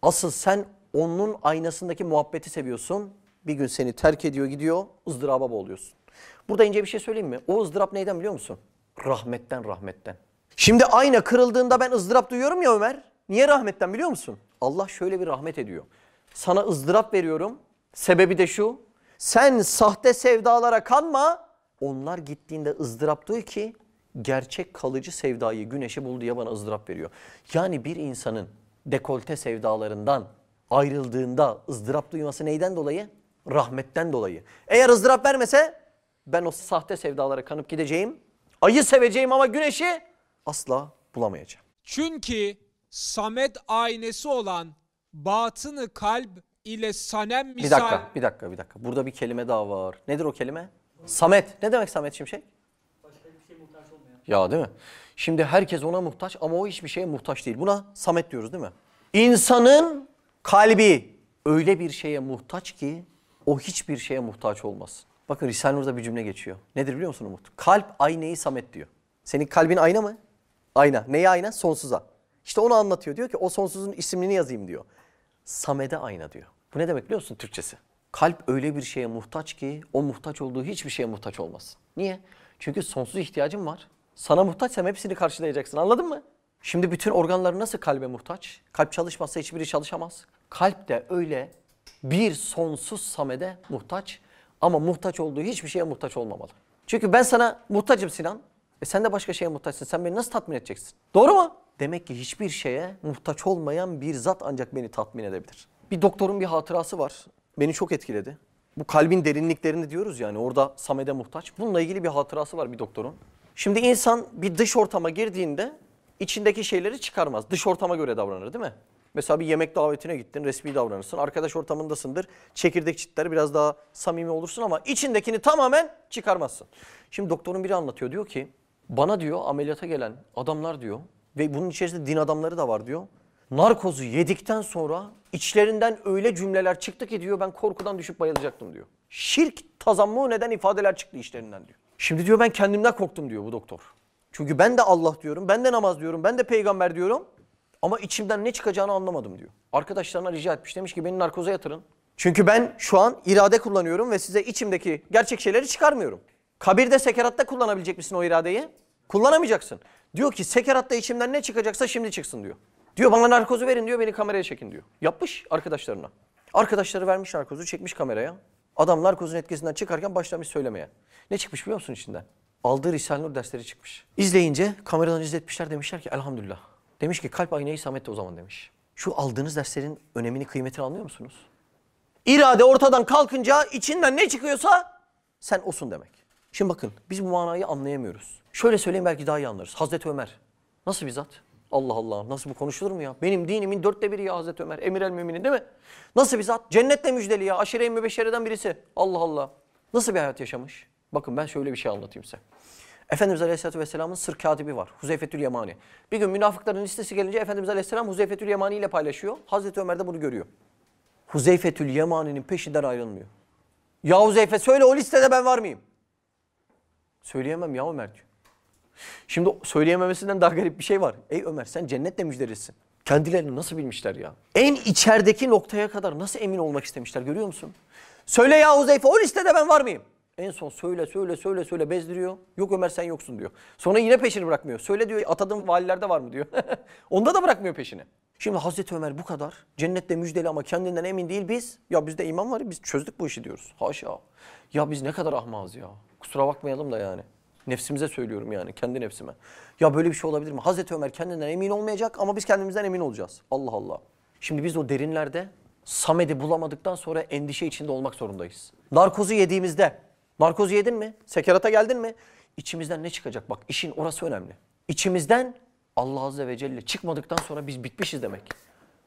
Asıl sen onun aynasındaki muhabbeti seviyorsun. Bir gün seni terk ediyor gidiyor, ızdıraba boğuluyorsun. Burada ince bir şey söyleyeyim mi? O ızdırap neyden biliyor musun? Rahmetten, rahmetten. Şimdi ayna kırıldığında ben ızdırap duyuyorum ya Ömer. Niye rahmetten biliyor musun? Allah şöyle bir rahmet ediyor. Sana ızdırap veriyorum. Sebebi de şu. Sen sahte sevdalara kanma. Onlar gittiğinde ızdırap duy ki gerçek kalıcı sevdayı güneşi bul diye bana ızdırap veriyor. Yani bir insanın dekolte sevdalarından ayrıldığında ızdırap duyması neyden dolayı? Rahmetten dolayı. Eğer ızdırap vermese ben o sahte sevdalara kanıp gideceğim. Ayı seveceğim ama güneşi asla bulamayacağım.
Çünkü Samet aynesi olan batını kalp ile sanem
Bir
misal...
dakika, bir dakika, bir dakika. Burada bir kelime daha var. Nedir o kelime? Samet. Ne demek Samet Şimşek? Ya değil mi? Şimdi herkes ona muhtaç ama o hiçbir şeye muhtaç değil. Buna Samet diyoruz değil mi? İnsanın kalbi öyle bir şeye muhtaç ki o hiçbir şeye muhtaç olmaz. Bakın Risale-i Nur'da bir cümle geçiyor. Nedir biliyor musun Umut? Kalp aynayı Samet diyor. Senin kalbin ayna mı? Ayna. Neye ayna? Sonsuza. İşte onu anlatıyor. Diyor ki o sonsuzun ismini yazayım diyor. Samede ayna diyor. Bu ne demek biliyor musun Türkçesi? Kalp öyle bir şeye muhtaç ki o muhtaç olduğu hiçbir şeye muhtaç olmaz. Niye? Çünkü sonsuz ihtiyacın var. Sana muhtaçsam hepsini karşılayacaksın anladın mı? Şimdi bütün organlar nasıl kalbe muhtaç? Kalp çalışmazsa hiçbiri çalışamaz. Kalp de öyle bir sonsuz samede muhtaç ama muhtaç olduğu hiçbir şeye muhtaç olmamalı. Çünkü ben sana muhtacım Sinan. E sen de başka şeye muhtaçsın. Sen beni nasıl tatmin edeceksin? Doğru mu? Demek ki hiçbir şeye muhtaç olmayan bir zat ancak beni tatmin edebilir. Bir doktorun bir hatırası var. Beni çok etkiledi. Bu kalbin derinliklerini diyoruz yani orada Samet'e muhtaç. Bununla ilgili bir hatırası var bir doktorun. Şimdi insan bir dış ortama girdiğinde içindeki şeyleri çıkarmaz. Dış ortama göre davranır değil mi? Mesela bir yemek davetine gittin, resmi davranırsın. Arkadaş ortamındasındır. Çekirdek çitler biraz daha samimi olursun ama içindekini tamamen çıkarmazsın. Şimdi doktorun biri anlatıyor. Diyor ki bana diyor ameliyata gelen adamlar diyor ve bunun içerisinde din adamları da var diyor. Narkozu yedikten sonra içlerinden öyle cümleler çıktı ki diyor ben korkudan düşüp bayılacaktım diyor. Şirk tazammu neden ifadeler çıktı işlerinden diyor. Şimdi diyor ben kendimden korktum diyor bu doktor. Çünkü ben de Allah diyorum, ben de namaz diyorum, ben de peygamber diyorum. Ama içimden ne çıkacağını anlamadım diyor. Arkadaşlarına rica etmiş demiş ki beni narkoza yatırın. Çünkü ben şu an irade kullanıyorum ve size içimdeki gerçek şeyleri çıkarmıyorum. Kabirde sekeratta kullanabilecek misin o iradeyi? Kullanamayacaksın. Diyor ki sekeratta içimden ne çıkacaksa şimdi çıksın diyor. Diyor bana narkozu verin diyor beni kameraya çekin diyor. Yapmış arkadaşlarına. Arkadaşları vermiş narkozu çekmiş kameraya. Adam narkozun etkisinden çıkarken başlamış söylemeye. Ne çıkmış biliyor musun içinden? Aldığı Risale-i Nur dersleri çıkmış. İzleyince kameradan izletmişler demişler ki elhamdülillah. Demiş ki kalp aynayı Samet o zaman demiş. Şu aldığınız derslerin önemini kıymetini anlıyor musunuz? İrade ortadan kalkınca içinden ne çıkıyorsa sen osun demek. Şimdi bakın biz bu manayı anlayamıyoruz. Şöyle söyleyeyim belki daha iyi anlarız. Hazreti Ömer nasıl bir zat? Allah Allah nasıl bu konuşulur mu ya? Benim dinimin dörtte biri ya Hazreti Ömer. Emir el müminin değil mi? Nasıl bir zat? Cennetle müjdeli ya. Aşire-i birisi. Allah Allah. Nasıl bir hayat yaşamış? Bakın ben şöyle bir şey anlatayım size. Efendimiz Aleyhisselatü Vesselam'ın sır katibi var. Huzeyfetül Yemani. Bir gün münafıkların listesi gelince Efendimiz Aleyhisselam Huzeyfetül Yemani ile paylaşıyor. Hazreti Ömer de bunu görüyor. Huzeyfetül Yemani'nin peşinden ayrılmıyor. Ya Huzeyfe söyle o listede ben var mıyım? Söyleyemem ya Ömer diyor. Şimdi söyleyememesinden daha garip bir şey var. Ey Ömer sen cennetle müjdelisin. Kendilerini nasıl bilmişler ya? En içerideki noktaya kadar nasıl emin olmak istemişler görüyor musun? Söyle ya Huzeyfe o listede ben var mıyım? En son söyle söyle söyle söyle bezdiriyor. Yok Ömer sen yoksun diyor. Sonra yine peşini bırakmıyor. Söyle diyor atadığın valilerde var mı diyor. Onda da bırakmıyor peşini. Şimdi Hazreti Ömer bu kadar cennette müjdeli ama kendinden emin değil biz. Ya bizde iman var biz çözdük bu işi diyoruz. Haşa. Ya biz ne kadar ahmağız ya. Kusura bakmayalım da yani. Nefsimize söylüyorum yani kendi nefsime. Ya böyle bir şey olabilir mi? Hazreti Ömer kendinden emin olmayacak ama biz kendimizden emin olacağız. Allah Allah. Şimdi biz o derinlerde Samed'i bulamadıktan sonra endişe içinde olmak zorundayız. Narkozu yediğimizde, narkozu yedin mi? Sekerata geldin mi? İçimizden ne çıkacak? Bak işin orası önemli. İçimizden Allah Azze ve Celle çıkmadıktan sonra biz bitmişiz demek.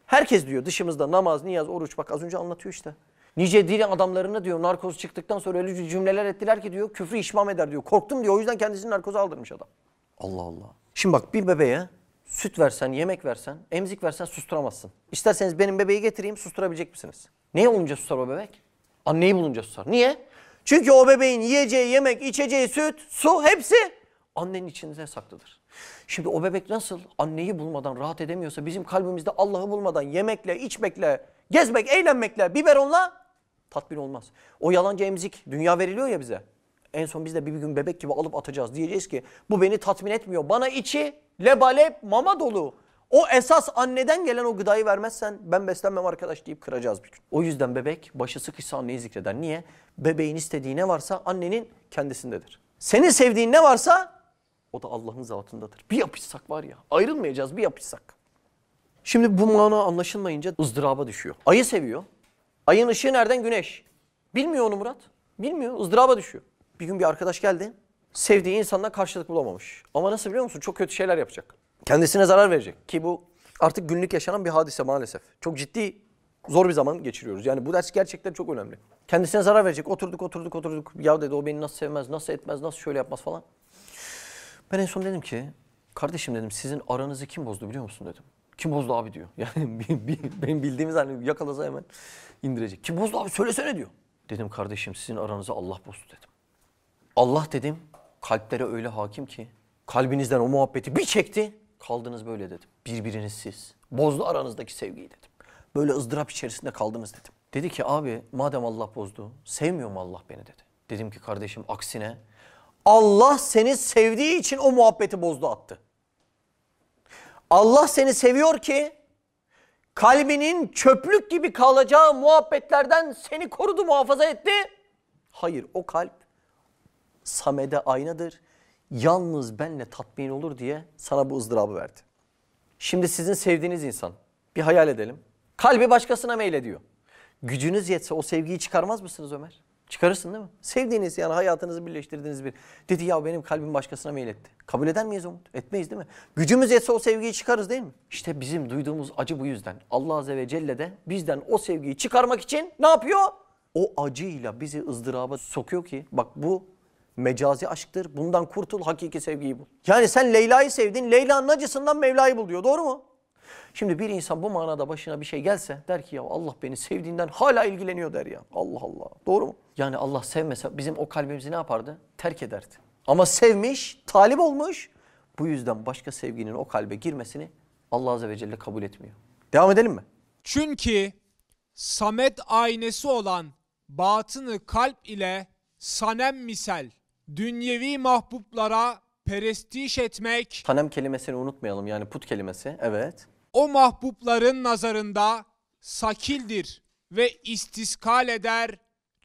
Herkes diyor dışımızda namaz, niyaz, oruç bak az önce anlatıyor işte. Nice din adamlarını diyor narkoz çıktıktan sonra öyle cümleler ettiler ki diyor küfrü işmam eder diyor. Korktum diyor o yüzden kendisini narkoza aldırmış adam. Allah Allah. Şimdi bak bir bebeğe süt versen, yemek versen, emzik versen susturamazsın. İsterseniz benim bebeği getireyim susturabilecek misiniz? Neyi olunca susar o bebek? Anneyi bulunca susar. Niye? Çünkü o bebeğin yiyeceği yemek, içeceği süt, su hepsi annenin içinde saklıdır. Şimdi o bebek nasıl anneyi bulmadan rahat edemiyorsa bizim kalbimizde Allah'ı bulmadan yemekle, içmekle, gezmek, eğlenmekle, biberonla tatmin olmaz. O yalancı emzik dünya veriliyor ya bize. En son biz de bir gün bebek gibi alıp atacağız. Diyeceğiz ki bu beni tatmin etmiyor. Bana içi lebalep mama dolu. O esas anneden gelen o gıdayı vermezsen ben beslenmem arkadaş deyip kıracağız bir gün. O yüzden bebek başı sıkışsa anneyi zikreder. Niye? Bebeğin istediği ne varsa annenin kendisindedir. Senin sevdiğin ne varsa o da Allah'ın zatındadır. Bir yapışsak var ya ayrılmayacağız bir yapışsak. Şimdi bu mana anlaşılmayınca ızdıraba düşüyor. Ayı seviyor. Ayın ışığı nereden? Güneş. Bilmiyor onu Murat. Bilmiyor. ızdıraba düşüyor. Bir gün bir arkadaş geldi. Sevdiği insandan karşılık bulamamış. Ama nasıl biliyor musun? Çok kötü şeyler yapacak. Kendisine zarar verecek. Ki bu artık günlük yaşanan bir hadise maalesef. Çok ciddi zor bir zaman geçiriyoruz. Yani bu ders gerçekten çok önemli. Kendisine zarar verecek. Oturduk oturduk oturduk. Ya dedi o beni nasıl sevmez, nasıl etmez, nasıl şöyle yapmaz falan. Ben en son dedim ki kardeşim dedim sizin aranızı kim bozdu biliyor musun dedim. Kim bozdu abi diyor. Yani benim bildiğimiz hani yakalasa hemen indirecek. Kim bozdu abi söylesene diyor. Dedim kardeşim sizin aranızı Allah bozdu dedim. Allah dedim kalplere öyle hakim ki kalbinizden o muhabbeti bir çekti. Kaldınız böyle dedim. Birbiriniz siz. Bozdu aranızdaki sevgiyi dedim. Böyle ızdırap içerisinde kaldınız dedim. Dedi ki abi madem Allah bozdu sevmiyor mu Allah beni dedi. Dedim ki kardeşim aksine Allah seni sevdiği için o muhabbeti bozdu attı. Allah seni seviyor ki kalbinin çöplük gibi kalacağı muhabbetlerden seni korudu muhafaza etti. Hayır o kalp Samet'e aynadır. Yalnız benle tatmin olur diye sana bu ızdırabı verdi. Şimdi sizin sevdiğiniz insan bir hayal edelim. Kalbi başkasına meylediyor. Gücünüz yetse o sevgiyi çıkarmaz mısınız Ömer? Çıkarırsın değil mi? Sevdiğiniz yani hayatınızı birleştirdiğiniz bir. Dedi ya benim kalbim başkasına meyletti. Kabul eder miyiz Umut? Etmeyiz değil mi? Gücümüz yetse o sevgiyi çıkarız değil mi? İşte bizim duyduğumuz acı bu yüzden. Allah Azze ve Celle de bizden o sevgiyi çıkarmak için ne yapıyor? O acıyla bizi ızdıraba sokuyor ki bak bu mecazi aşktır. Bundan kurtul, hakiki sevgiyi bul. Yani sen Leyla'yı sevdin, Leyla'nın acısından Mevla'yı bul diyor. Doğru mu? Şimdi bir insan bu manada başına bir şey gelse der ki ya Allah beni sevdiğinden hala ilgileniyor der ya. Allah Allah. Doğru mu? Yani Allah sevmese bizim o kalbimizi ne yapardı? Terk ederdi. Ama sevmiş, talip olmuş. Bu yüzden başka sevginin o kalbe girmesini Allah Azze ve Celle kabul etmiyor. Devam edelim mi?
Çünkü Samet aynesi olan batını kalp ile sanem misal dünyevi mahbublara perestiş etmek
Tanem kelimesini unutmayalım yani put kelimesi. Evet.
o mahbubların nazarında sakildir ve istiskal eder,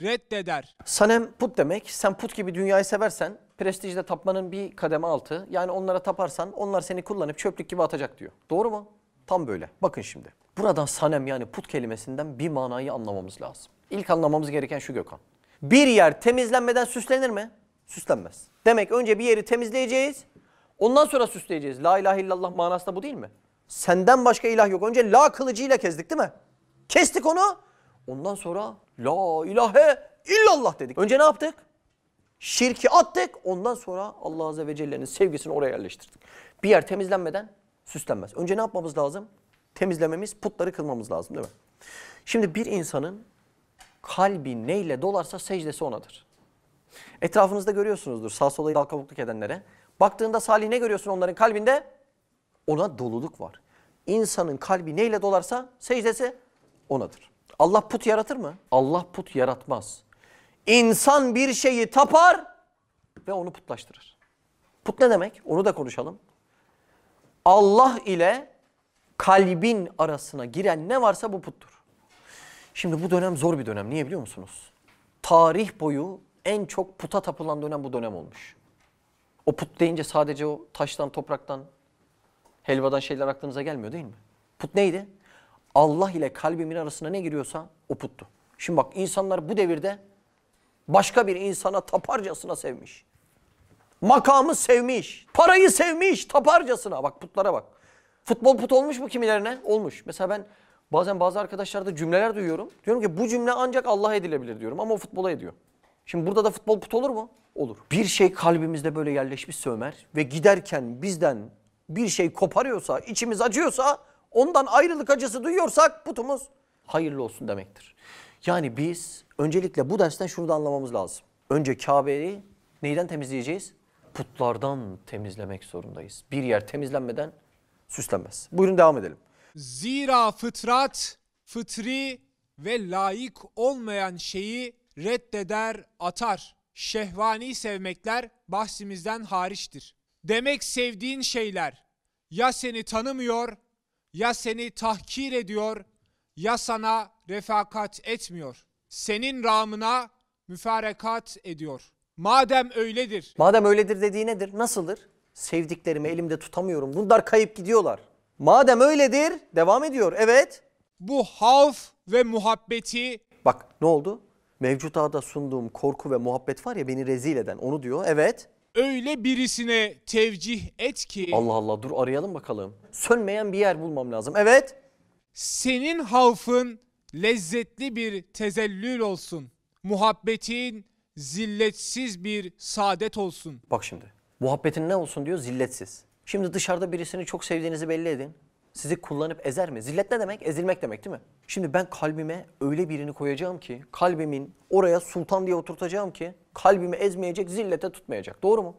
reddeder.
Sanem put demek. Sen put gibi dünyayı seversen prestijde tapmanın bir kademe altı. Yani onlara taparsan onlar seni kullanıp çöplük gibi atacak diyor. Doğru mu? Tam böyle. Bakın şimdi. Buradan sanem yani put kelimesinden bir manayı anlamamız lazım. İlk anlamamız gereken şu Gökhan. Bir yer temizlenmeden süslenir mi? Süslenmez. Demek önce bir yeri temizleyeceğiz. Ondan sonra süsleyeceğiz. La ilahe illallah manası da bu değil mi? Senden başka ilah yok. Önce la kılıcıyla kestik değil mi? Kestik onu. Ondan sonra la ilahe illallah dedik. Önce ne yaptık? Şirki attık. Ondan sonra Allah Azze ve Celle'nin sevgisini oraya yerleştirdik. Bir yer temizlenmeden süslenmez. Önce ne yapmamız lazım? Temizlememiz, putları kılmamız lazım değil mi? Şimdi bir insanın kalbi neyle dolarsa secdesi onadır. Etrafınızda görüyorsunuzdur sağ sola dal kavukluk edenlere. Baktığında Salih ne görüyorsun onların kalbinde? Ona doluluk var. İnsanın kalbi neyle dolarsa secdesi onadır. Allah put yaratır mı? Allah put yaratmaz. İnsan bir şeyi tapar ve onu putlaştırır. Put ne demek? Onu da konuşalım. Allah ile kalbin arasına giren ne varsa bu puttur. Şimdi bu dönem zor bir dönem. Niye biliyor musunuz? Tarih boyu en çok puta tapılan dönem bu dönem olmuş. O put deyince sadece o taştan, topraktan, helvadan şeyler aklınıza gelmiyor değil mi? Put neydi? Allah ile kalbimin arasına ne giriyorsa o puttu. Şimdi bak insanlar bu devirde başka bir insana taparcasına sevmiş. Makamı sevmiş, parayı sevmiş taparcasına. Bak putlara bak. Futbol put olmuş mu kimilerine? Olmuş. Mesela ben bazen bazı arkadaşlarda cümleler duyuyorum. Diyorum ki bu cümle ancak Allah'a edilebilir diyorum ama o futbola ediyor. Şimdi burada da futbol put olur mu? Olur. Bir şey kalbimizde böyle yerleşmişse Ömer ve giderken bizden bir şey koparıyorsa, içimiz acıyorsa, ondan ayrılık acısı duyuyorsak putumuz hayırlı olsun demektir. Yani biz öncelikle bu dersten şunu da anlamamız lazım. Önce Kabe'yi neyden temizleyeceğiz? Putlardan temizlemek zorundayız. Bir yer temizlenmeden süslenmez. Buyurun devam edelim.
Zira fıtrat, fıtri ve layık olmayan şeyi reddeder, atar. Şehvani sevmekler bahsimizden hariçtir. Demek sevdiğin şeyler ya seni tanımıyor, ya seni tahkir ediyor, ya sana refakat etmiyor. Senin ramına müfarekat ediyor. Madem öyledir,
Madem öyledir dediği nedir? Nasıldır? Sevdiklerimi elimde tutamıyorum. Bunlar kayıp gidiyorlar. Madem öyledir devam ediyor. Evet.
bu havf ve muhabbeti
Bak ne oldu? Mevcutada sunduğum korku ve muhabbet var ya beni rezil eden onu diyor. Evet.
öyle birisine tevcih et ki
Allah Allah dur arayalım bakalım. Sönmeyen bir yer bulmam lazım. Evet.
senin havfın lezzetli bir tezellül olsun. Muhabbetin zilletsiz bir saadet olsun.
Bak şimdi. Muhabbetin ne olsun diyor? Zilletsiz. Şimdi dışarıda birisini çok sevdiğinizi belli edin. Sizi kullanıp ezer mi? Zillet ne demek? Ezilmek demek değil mi? Şimdi ben kalbime öyle birini koyacağım ki, kalbimin oraya sultan diye oturtacağım ki, kalbimi ezmeyecek, zillete tutmayacak. Doğru mu?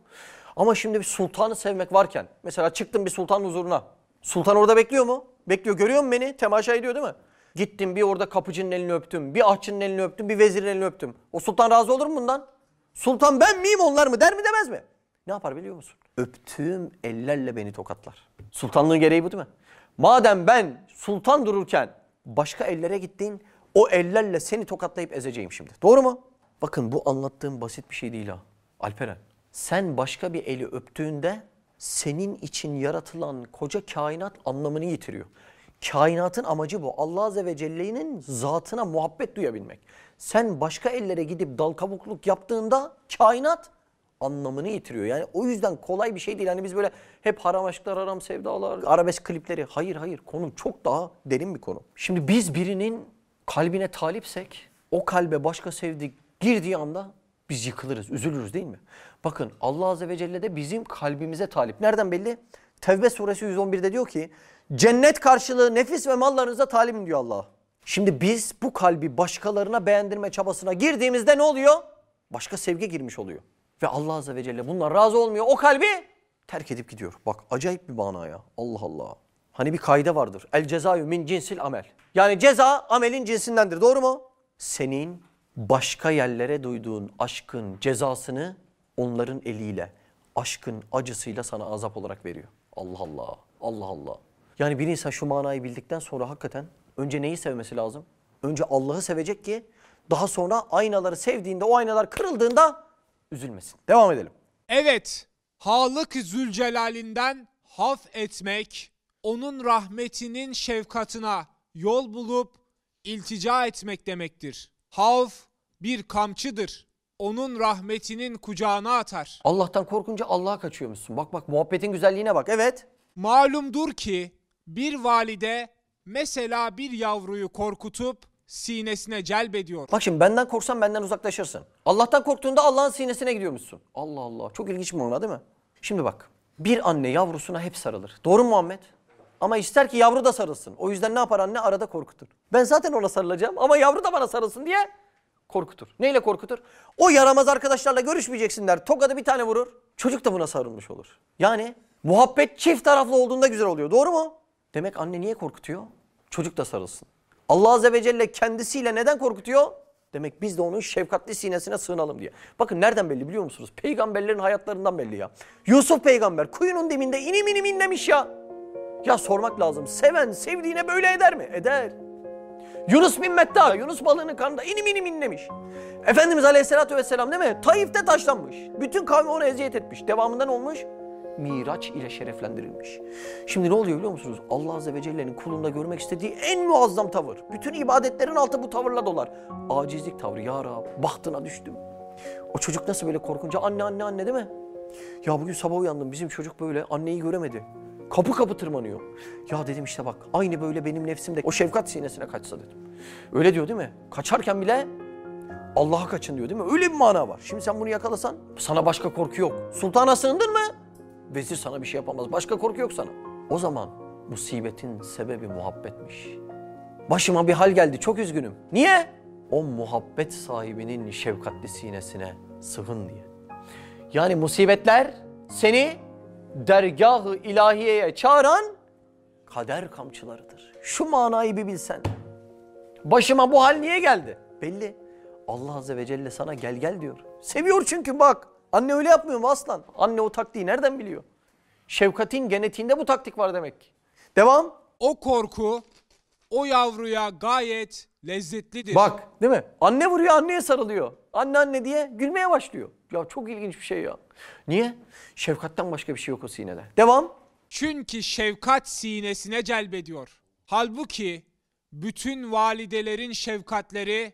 Ama şimdi bir sultanı sevmek varken, mesela çıktım bir sultanın huzuruna. Sultan orada bekliyor mu? Bekliyor. Görüyor mu beni? Temaşa ediyor değil mi? Gittim bir orada kapıcının elini öptüm, bir ahçının elini öptüm, bir vezirin elini öptüm. O sultan razı olur mu bundan? Sultan ben miyim onlar mı der mi demez mi? Ne yapar biliyor musun? Öptüğüm ellerle beni tokatlar. Sultanlığın gereği bu değil mi? Madem ben sultan dururken başka ellere gittin, o ellerle seni tokatlayıp ezeceğim şimdi. Doğru mu? Bakın bu anlattığım basit bir şey değil ha. Alperen, sen başka bir eli öptüğünde senin için yaratılan koca kainat anlamını yitiriyor. Kainatın amacı bu. Allah Azze ve Celle'nin zatına muhabbet duyabilmek. Sen başka ellere gidip dal kavukluk yaptığında kainat anlamını yitiriyor. Yani o yüzden kolay bir şey değil. Hani biz böyle hep haram aşklar, haram sevdalar, arabesk klipleri. Hayır hayır konum çok daha derin bir konu. Şimdi biz birinin kalbine talipsek o kalbe başka sevdi girdiği anda biz yıkılırız, üzülürüz değil mi? Bakın Allah Azze ve Celle de bizim kalbimize talip. Nereden belli? Tevbe suresi 111'de diyor ki cennet karşılığı nefis ve mallarınıza talibim diyor Allah. Şimdi biz bu kalbi başkalarına beğendirme çabasına girdiğimizde ne oluyor? Başka sevgi girmiş oluyor. Ve Allah Azze ve Celle bunlar razı olmuyor. O kalbi terk edip gidiyor. Bak acayip bir mana ya. Allah Allah. Hani bir kaide vardır. El cezayü min cinsil amel. Yani ceza amelin cinsindendir. Doğru mu? Senin başka yerlere duyduğun aşkın cezasını onların eliyle, aşkın acısıyla sana azap olarak veriyor. Allah Allah. Allah Allah. Yani bir insan şu manayı bildikten sonra hakikaten önce neyi sevmesi lazım? Önce Allah'ı sevecek ki daha sonra aynaları sevdiğinde o aynalar kırıldığında üzülmesin. Devam edelim.
Evet, Halık Zülcelal'inden haf etmek, onun rahmetinin şefkatına yol bulup iltica etmek demektir. Havf bir kamçıdır. Onun rahmetinin kucağına atar.
Allah'tan korkunca Allah'a kaçıyormuşsun. Bak bak muhabbetin güzelliğine bak. Evet.
Malumdur ki bir valide mesela bir yavruyu korkutup sinesine celbediyor.
Bak şimdi benden korksan benden uzaklaşırsın. Allah'tan korktuğunda Allah'ın sinesine gidiyormuşsun. Allah Allah. Çok ilginç bir mana değil mi? Şimdi bak. Bir anne yavrusuna hep sarılır. Doğru mu Muhammed? Ama ister ki yavru da sarılsın. O yüzden ne yapar anne? Arada korkutur. Ben zaten ona sarılacağım ama yavru da bana sarılsın diye korkutur. Neyle korkutur? O yaramaz arkadaşlarla görüşmeyeceksin der. Tokadı bir tane vurur. Çocuk da buna sarılmış olur. Yani muhabbet çift taraflı olduğunda güzel oluyor. Doğru mu? Demek anne niye korkutuyor? Çocuk da sarılsın. Allah Azze ve Celle kendisiyle neden korkutuyor? Demek biz de onun şefkatli sinesine sığınalım diye. Bakın nereden belli biliyor musunuz? Peygamberlerin hayatlarından belli ya. Yusuf peygamber kuyunun dibinde inim inim inlemiş ya. Ya sormak lazım. Seven sevdiğine böyle eder mi? Eder. Yunus bin Metta, Yunus balığının karnında inim inim inlemiş. Efendimiz Aleyhisselatü Vesselam değil mi? Taif'te taşlanmış. Bütün kavmi ona eziyet etmiş. Devamında ne olmuş? Miraç ile şereflendirilmiş. Şimdi ne oluyor biliyor musunuz? Allah Azze ve Celle'nin kulunda görmek istediği en muazzam tavır. Bütün ibadetlerin altı bu tavırla dolar. Acizlik tavrı. Ya Rab bahtına düştüm. O çocuk nasıl böyle korkunca anne anne anne değil mi? Ya bugün sabah uyandım bizim çocuk böyle anneyi göremedi. Kapı kapı tırmanıyor. Ya dedim işte bak aynı böyle benim nefsim de o şefkat sinesine kaçsa dedim. Öyle diyor değil mi? Kaçarken bile Allah'a kaçın diyor değil mi? Öyle bir mana var. Şimdi sen bunu yakalasan sana başka korku yok. Sultana sığındın mı? Vezir sana bir şey yapamaz. Başka korku yok sana. O zaman musibetin sebebi muhabbetmiş. Başıma bir hal geldi çok üzgünüm. Niye? O muhabbet sahibinin şefkatli sinesine sığın diye. Yani musibetler seni dergahı ilahiyeye çağıran kader kamçılarıdır. Şu manayı bir bilsen. Başıma bu hal niye geldi? Belli. Allah Azze ve Celle sana gel gel diyor. Seviyor çünkü bak. Anne öyle yapmıyor mu aslan? Anne o taktiği nereden biliyor? Şefkatin genetiğinde bu taktik var demek ki. Devam.
O korku o yavruya gayet lezzetlidir.
Bak değil mi? Anne vuruyor anneye sarılıyor. Anne anne diye gülmeye başlıyor. Ya çok ilginç bir şey ya. Niye? Şefkatten başka bir şey yok o sinede. Devam.
Çünkü şefkat sinesine celbediyor. Halbuki bütün validelerin şefkatleri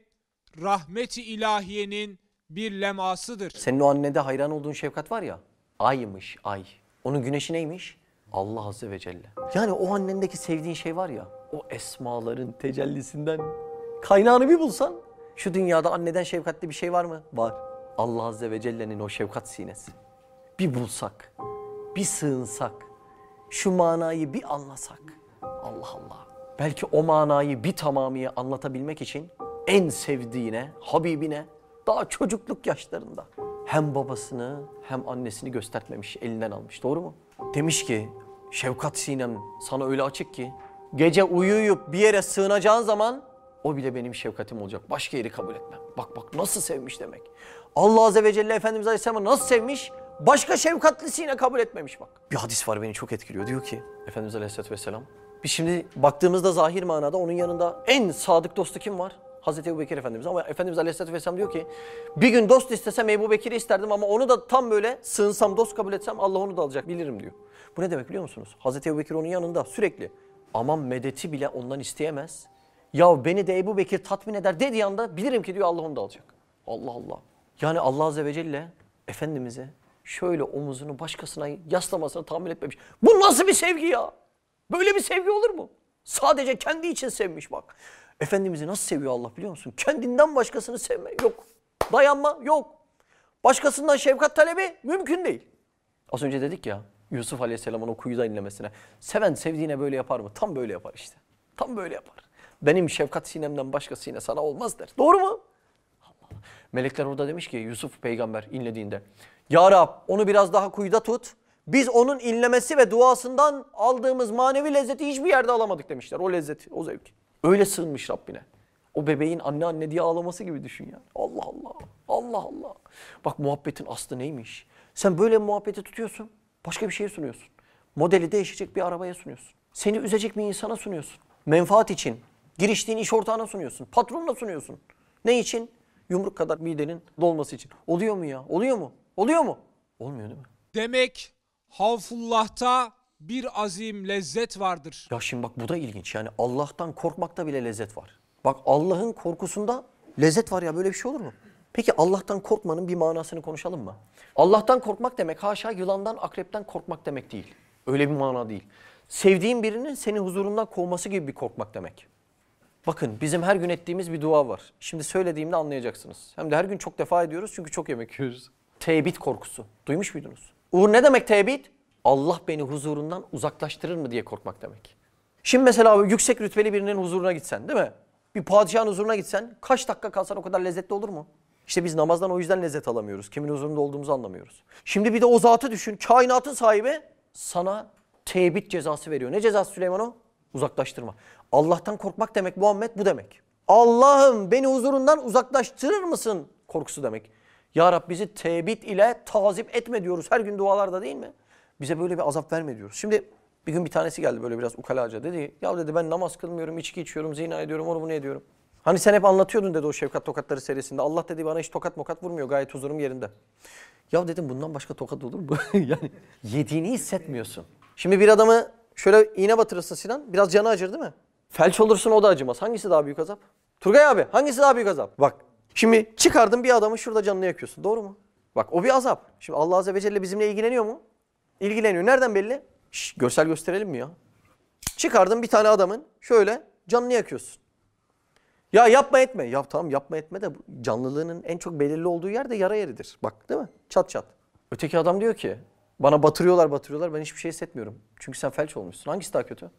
rahmeti ilahiyenin bir lemasıdır.
Senin o annede hayran olduğun şefkat var ya. Aymış ay. Onun güneşi neymiş? Allah Azze ve Celle. Yani o annendeki sevdiğin şey var ya. O esmaların tecellisinden kaynağını bir bulsan. Şu dünyada anneden şefkatli bir şey var mı? Var. Allah Azze ve Celle'nin o şefkat sinesi. Bir bulsak, bir sığınsak, şu manayı bir anlasak. Allah Allah. Belki o manayı bir tamamıyla anlatabilmek için en sevdiğine, Habibine daha çocukluk yaşlarında hem babasını hem annesini göstermemiş, elinden almış. Doğru mu? Demiş ki şefkat sinem sana öyle açık ki gece uyuyup bir yere sığınacağın zaman o bile benim şefkatim olacak. Başka yeri kabul etmem. Bak bak nasıl sevmiş demek. Allah Azze ve Celle Efendimiz Aleyhisselam'ı nasıl sevmiş? Başka şefkatlisiyle kabul etmemiş bak. Bir hadis var beni çok etkiliyor. Diyor ki Efendimiz Aleyhisselatü Vesselam. Biz şimdi baktığımızda zahir manada onun yanında en sadık dostu kim var? Hazreti Ebu Bekir Efendimiz. Ama Efendimiz Aleyhisselatü Vesselam diyor ki bir gün dost istesem Ebu Bekir'i isterdim ama onu da tam böyle sığınsam dost kabul etsem Allah onu da alacak bilirim diyor. Bu ne demek biliyor musunuz? Hazreti Ebu Bekir onun yanında sürekli. Aman medeti bile ondan isteyemez. Ya beni de Ebu Bekir tatmin eder dediği anda bilirim ki diyor Allah onu da alacak. Allah Allah. Yani Allah Azze ve Celle Efendimiz'e şöyle omuzunu başkasına yaslamasını tahammül etmemiş. Bu nasıl bir sevgi ya? Böyle bir sevgi olur mu? Sadece kendi için sevmiş bak. Efendimiz'i nasıl seviyor Allah biliyor musun? Kendinden başkasını sevme yok. Dayanma yok. Başkasından şefkat talebi mümkün değil. Az önce dedik ya Yusuf Aleyhisselam'ın o kuyuda inlemesine. Seven sevdiğine böyle yapar mı? Tam böyle yapar işte. Tam böyle yapar. Benim şefkat sinemden başka sine sana olmaz der. Doğru mu? Melekler orada demiş ki Yusuf peygamber inlediğinde. Ya Rab onu biraz daha kuyuda tut. Biz onun inlemesi ve duasından aldığımız manevi lezzeti hiçbir yerde alamadık demişler. O lezzeti, o zevki. Öyle sığınmış Rabbine. O bebeğin anne anne diye ağlaması gibi düşün yani. Allah Allah. Allah Allah. Bak muhabbetin aslı neymiş? Sen böyle muhabbeti tutuyorsun. Başka bir şeye sunuyorsun. Modeli değişecek bir arabaya sunuyorsun. Seni üzecek bir insana sunuyorsun. Menfaat için. Giriştiğin iş ortağına sunuyorsun. Patronuna sunuyorsun. Ne için? Yumruk kadar midenin dolması için. Oluyor mu ya? Oluyor mu? Oluyor mu? Olmuyor değil mi?
Demek Havfullah'ta bir azim lezzet vardır.
Ya şimdi bak bu da ilginç. Yani Allah'tan korkmakta bile lezzet var. Bak Allah'ın korkusunda lezzet var ya böyle bir şey olur mu? Peki Allah'tan korkmanın bir manasını konuşalım mı? Allah'tan korkmak demek haşa yılandan, akrepten korkmak demek değil. Öyle bir mana değil. Sevdiğin birinin senin huzurundan kovması gibi bir korkmak demek. Bakın bizim her gün ettiğimiz bir dua var. Şimdi söylediğimde anlayacaksınız. Hem de her gün çok defa ediyoruz çünkü çok yemek yiyoruz. Tebit korkusu. Duymuş muydunuz? Uğur ne demek tebit? Allah beni huzurundan uzaklaştırır mı diye korkmak demek. Şimdi mesela yüksek rütbeli birinin huzuruna gitsen değil mi? Bir padişahın huzuruna gitsen kaç dakika kalsan o kadar lezzetli olur mu? İşte biz namazdan o yüzden lezzet alamıyoruz. Kimin huzurunda olduğumuzu anlamıyoruz. Şimdi bir de o zatı düşün. Kainatın sahibi sana tebit cezası veriyor. Ne cezası Süleyman o? Uzaklaştırma. Allah'tan korkmak demek Muhammed bu demek. Allah'ım beni huzurundan uzaklaştırır mısın korkusu demek. Ya Rab bizi tebit ile tazip etme diyoruz her gün dualarda değil mi? Bize böyle bir azap verme diyoruz. Şimdi bir gün bir tanesi geldi böyle biraz ukalaca dedi. Ya dedi ben namaz kılmıyorum, içki içiyorum, zina ediyorum, onu bunu ediyorum. Hani sen hep anlatıyordun dedi o Şefkat Tokatları serisinde. Allah dedi bana hiç tokat mokat vurmuyor gayet huzurum yerinde. Ya dedim bundan başka tokat olur mu? yani yediğini hissetmiyorsun. Şimdi bir adamı şöyle iğne batırırsın Sinan biraz canı acır değil mi? Felç olursun o da acımaz. Hangisi daha büyük azap? Turgay abi hangisi daha büyük azap? Bak şimdi çıkardın bir adamı şurada canını yakıyorsun doğru mu? Bak o bir azap. Şimdi Allah Azze ve Celle bizimle ilgileniyor mu? İlgileniyor. Nereden belli? Şş, görsel gösterelim mi ya? Çıkardın bir tane adamın şöyle canını yakıyorsun. Ya yapma etme. Ya tamam yapma etme de canlılığının en çok belirli olduğu yer de yara yeridir. Bak değil mi? Çat çat. Öteki adam diyor ki bana batırıyorlar batırıyorlar ben hiçbir şey hissetmiyorum. Çünkü sen felç olmuşsun. Hangisi daha kötü?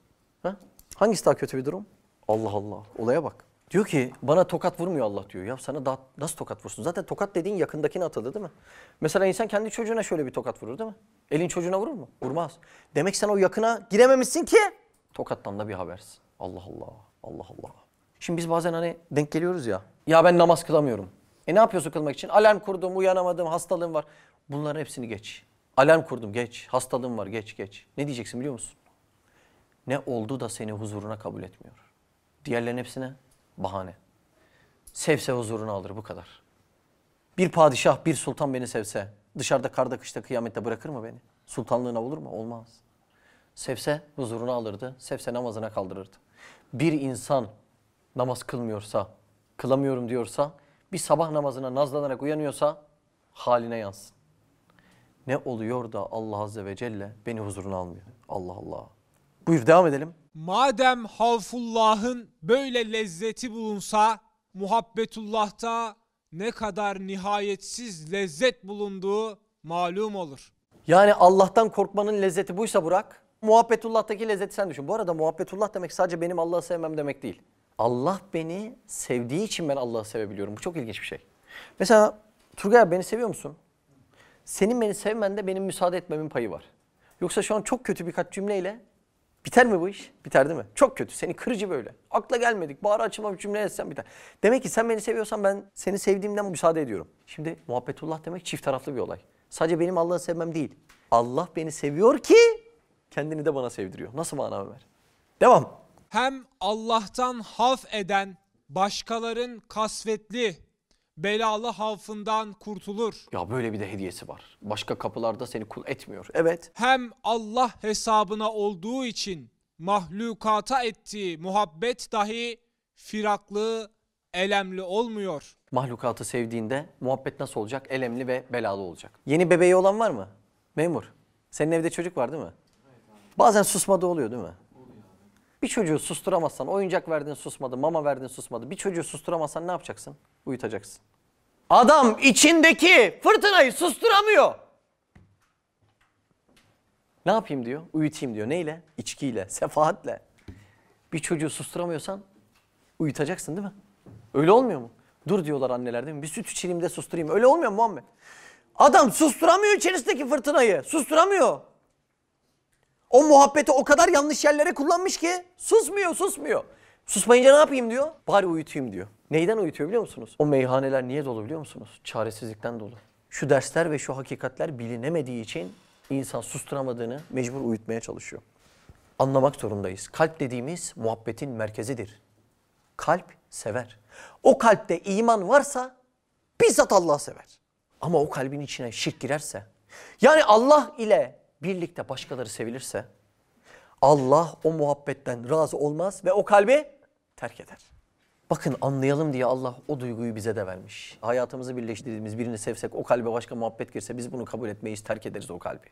Ha? Hangisi daha kötü bir durum? Allah Allah. Olaya bak. Diyor ki bana tokat vurmuyor Allah diyor. Ya sana daha nasıl tokat vursun? Zaten tokat dediğin yakındakine atıldı değil mi? Mesela insan kendi çocuğuna şöyle bir tokat vurur değil mi? Elin çocuğuna vurur mu? Vurmaz. Demek sen o yakına girememişsin ki tokattan da bir habersin. Allah Allah. Allah Allah. Şimdi biz bazen hani denk geliyoruz ya. Ya ben namaz kılamıyorum. E ne yapıyorsun kılmak için? Alarm kurdum, uyanamadım, hastalığım var. Bunların hepsini geç. Alarm kurdum, geç. Hastalığım var, geç, geç. Ne diyeceksin biliyor musun? Ne oldu da seni huzuruna kabul etmiyor? Diğerlerin hepsine bahane. Sevse huzuruna alır bu kadar. Bir padişah, bir sultan beni sevse dışarıda karda kışta kıyamette bırakır mı beni? Sultanlığına olur mu? Olmaz. Sevse huzuruna alırdı, sevse namazına kaldırırdı. Bir insan namaz kılmıyorsa, kılamıyorum diyorsa, bir sabah namazına nazlanarak uyanıyorsa haline yansın. Ne oluyor da Allah Azze ve Celle beni huzuruna almıyor? Allah Allah. Buyur devam edelim.
Madem havfullahın böyle lezzeti bulunsa, muhabbetullah'ta ne kadar nihayetsiz lezzet bulunduğu malum olur.
Yani Allah'tan korkmanın lezzeti buysa Burak, muhabbetullah'taki lezzeti sen düşün. Bu arada muhabbetullah demek sadece benim Allah'ı sevmem demek değil. Allah beni sevdiği için ben Allah'ı sevebiliyorum. Bu çok ilginç bir şey. Mesela Turgay beni seviyor musun? Senin beni sevmende benim müsaade etmemin payı var. Yoksa şu an çok kötü birkaç cümleyle biter mi bu iş? Biter değil mi? Çok kötü. Seni kırıcı böyle. Akla gelmedik. Bağır açılma bir cümle etsem biter. Demek ki sen beni seviyorsan ben seni sevdiğimden müsaade ediyorum. Şimdi muhabbetullah demek çift taraflı bir olay. Sadece benim Allah'ı sevmem değil. Allah beni seviyor ki kendini de bana sevdiriyor. Nasıl mana Ömer? Devam.
Hem Allah'tan havf eden başkaların kasvetli, belalı havfından kurtulur.
Ya böyle bir de hediyesi var. Başka kapılarda seni kul etmiyor. Evet.
Hem Allah hesabına olduğu için mahlukata ettiği muhabbet dahi firaklı, elemli olmuyor.
Mahlukatı sevdiğinde muhabbet nasıl olacak? Elemli ve belalı olacak. Yeni bebeği olan var mı? Memur. Senin evde çocuk var değil mi? Bazen susmadı oluyor değil mi? Bir çocuğu susturamazsan, oyuncak verdin susmadı, mama verdin susmadı. Bir çocuğu susturamazsan ne yapacaksın? Uyutacaksın. Adam içindeki fırtınayı susturamıyor. Ne yapayım diyor? Uyutayım diyor. Neyle? İçkiyle, sefaatle. Bir çocuğu susturamıyorsan uyutacaksın değil mi? Öyle olmuyor mu? Dur diyorlar anneler değil mi? Bir süt içireyim de susturayım. Öyle olmuyor mu Muhammed? Adam susturamıyor içerisindeki fırtınayı. Susturamıyor. O muhabbeti o kadar yanlış yerlere kullanmış ki susmuyor, susmuyor. Susmayınca ne yapayım diyor? Bari uyutayım diyor. Neyden uyutuyor biliyor musunuz? O meyhaneler niye dolu biliyor musunuz? Çaresizlikten dolu. Şu dersler ve şu hakikatler bilinemediği için insan susturamadığını mecbur uyutmaya çalışıyor. Anlamak zorundayız. Kalp dediğimiz muhabbetin merkezidir. Kalp sever. O kalpte iman varsa bizzat Allah sever. Ama o kalbin içine şirk girerse, yani Allah ile birlikte başkaları sevilirse, Allah o muhabbetten razı olmaz ve o kalbi terk eder. Bakın anlayalım diye Allah o duyguyu bize de vermiş. Hayatımızı birleştirdiğimiz birini sevsek o kalbe başka muhabbet girse biz bunu kabul etmeyiz, terk ederiz o kalbi.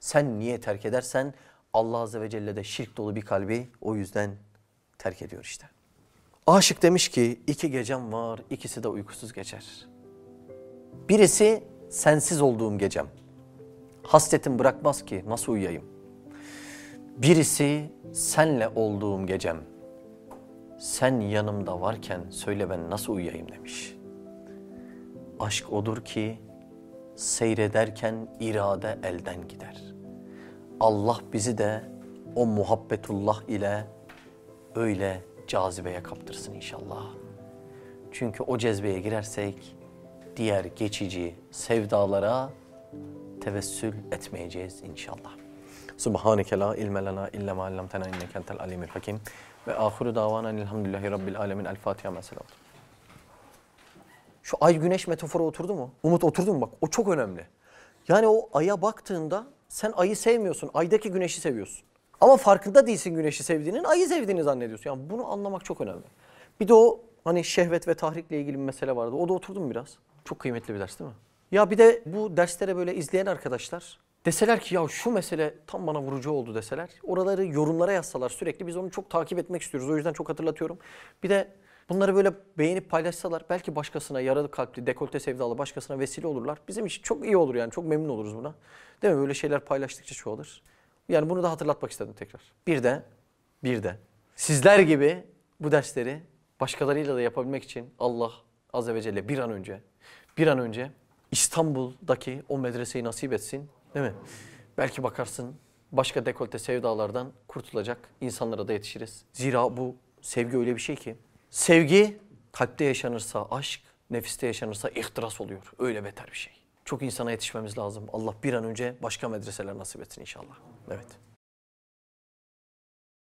Sen niye terk edersen Allah Azze ve Celle de şirk dolu bir kalbi o yüzden terk ediyor işte. Aşık demiş ki iki gecem var ikisi de uykusuz geçer. Birisi sensiz olduğum gecem. Hasretim bırakmaz ki nasıl uyuyayım. Birisi senle olduğum gecem. Sen yanımda varken söyle ben nasıl uyuyayım demiş. Aşk odur ki seyrederken irade elden gider. Allah bizi de o muhabbetullah ile öyle cazibeye kaptırsın inşallah. Çünkü o cezbeye girersek diğer geçici sevdalara tevessül etmeyeceğiz inşallah. Subhaneke la ilme lena illa ma allamtena inneke entel alimul hakim. Ve ahiru davana elhamdülillahi rabbil alemin. El Fatiha mesela. Şu ay güneş metaforu oturdu mu? Umut oturdu mu bak? O çok önemli. Yani o aya baktığında sen ayı sevmiyorsun. Aydaki güneşi seviyorsun. Ama farkında değilsin güneşi sevdiğinin, ayı sevdiğini zannediyorsun. Yani bunu anlamak çok önemli. Bir de o hani şehvet ve tahrikle ilgili bir mesele vardı. O da oturdu mu biraz? Çok kıymetli bir ders değil mi? Ya bir de bu derslere böyle izleyen arkadaşlar deseler ki ya şu mesele tam bana vurucu oldu deseler. Oraları yorumlara yazsalar sürekli biz onu çok takip etmek istiyoruz. O yüzden çok hatırlatıyorum. Bir de bunları böyle beğenip paylaşsalar belki başkasına yaralı kalpli, dekolte sevdalı başkasına vesile olurlar. Bizim için çok iyi olur yani çok memnun oluruz buna. Değil mi? Böyle şeyler paylaştıkça çoğalır. Yani bunu da hatırlatmak istedim tekrar. Bir de, bir de sizler gibi bu dersleri başkalarıyla da yapabilmek için Allah Azze ve Celle bir an önce, bir an önce İstanbul'daki o medreseyi nasip etsin. Değil mi? Belki bakarsın başka dekolte sevdalardan kurtulacak insanlara da yetişiriz. Zira bu sevgi öyle bir şey ki. Sevgi kalpte yaşanırsa aşk, nefiste yaşanırsa ihtiras oluyor. Öyle beter bir şey. Çok insana yetişmemiz lazım. Allah bir an önce başka medreseler nasip etsin inşallah. Evet.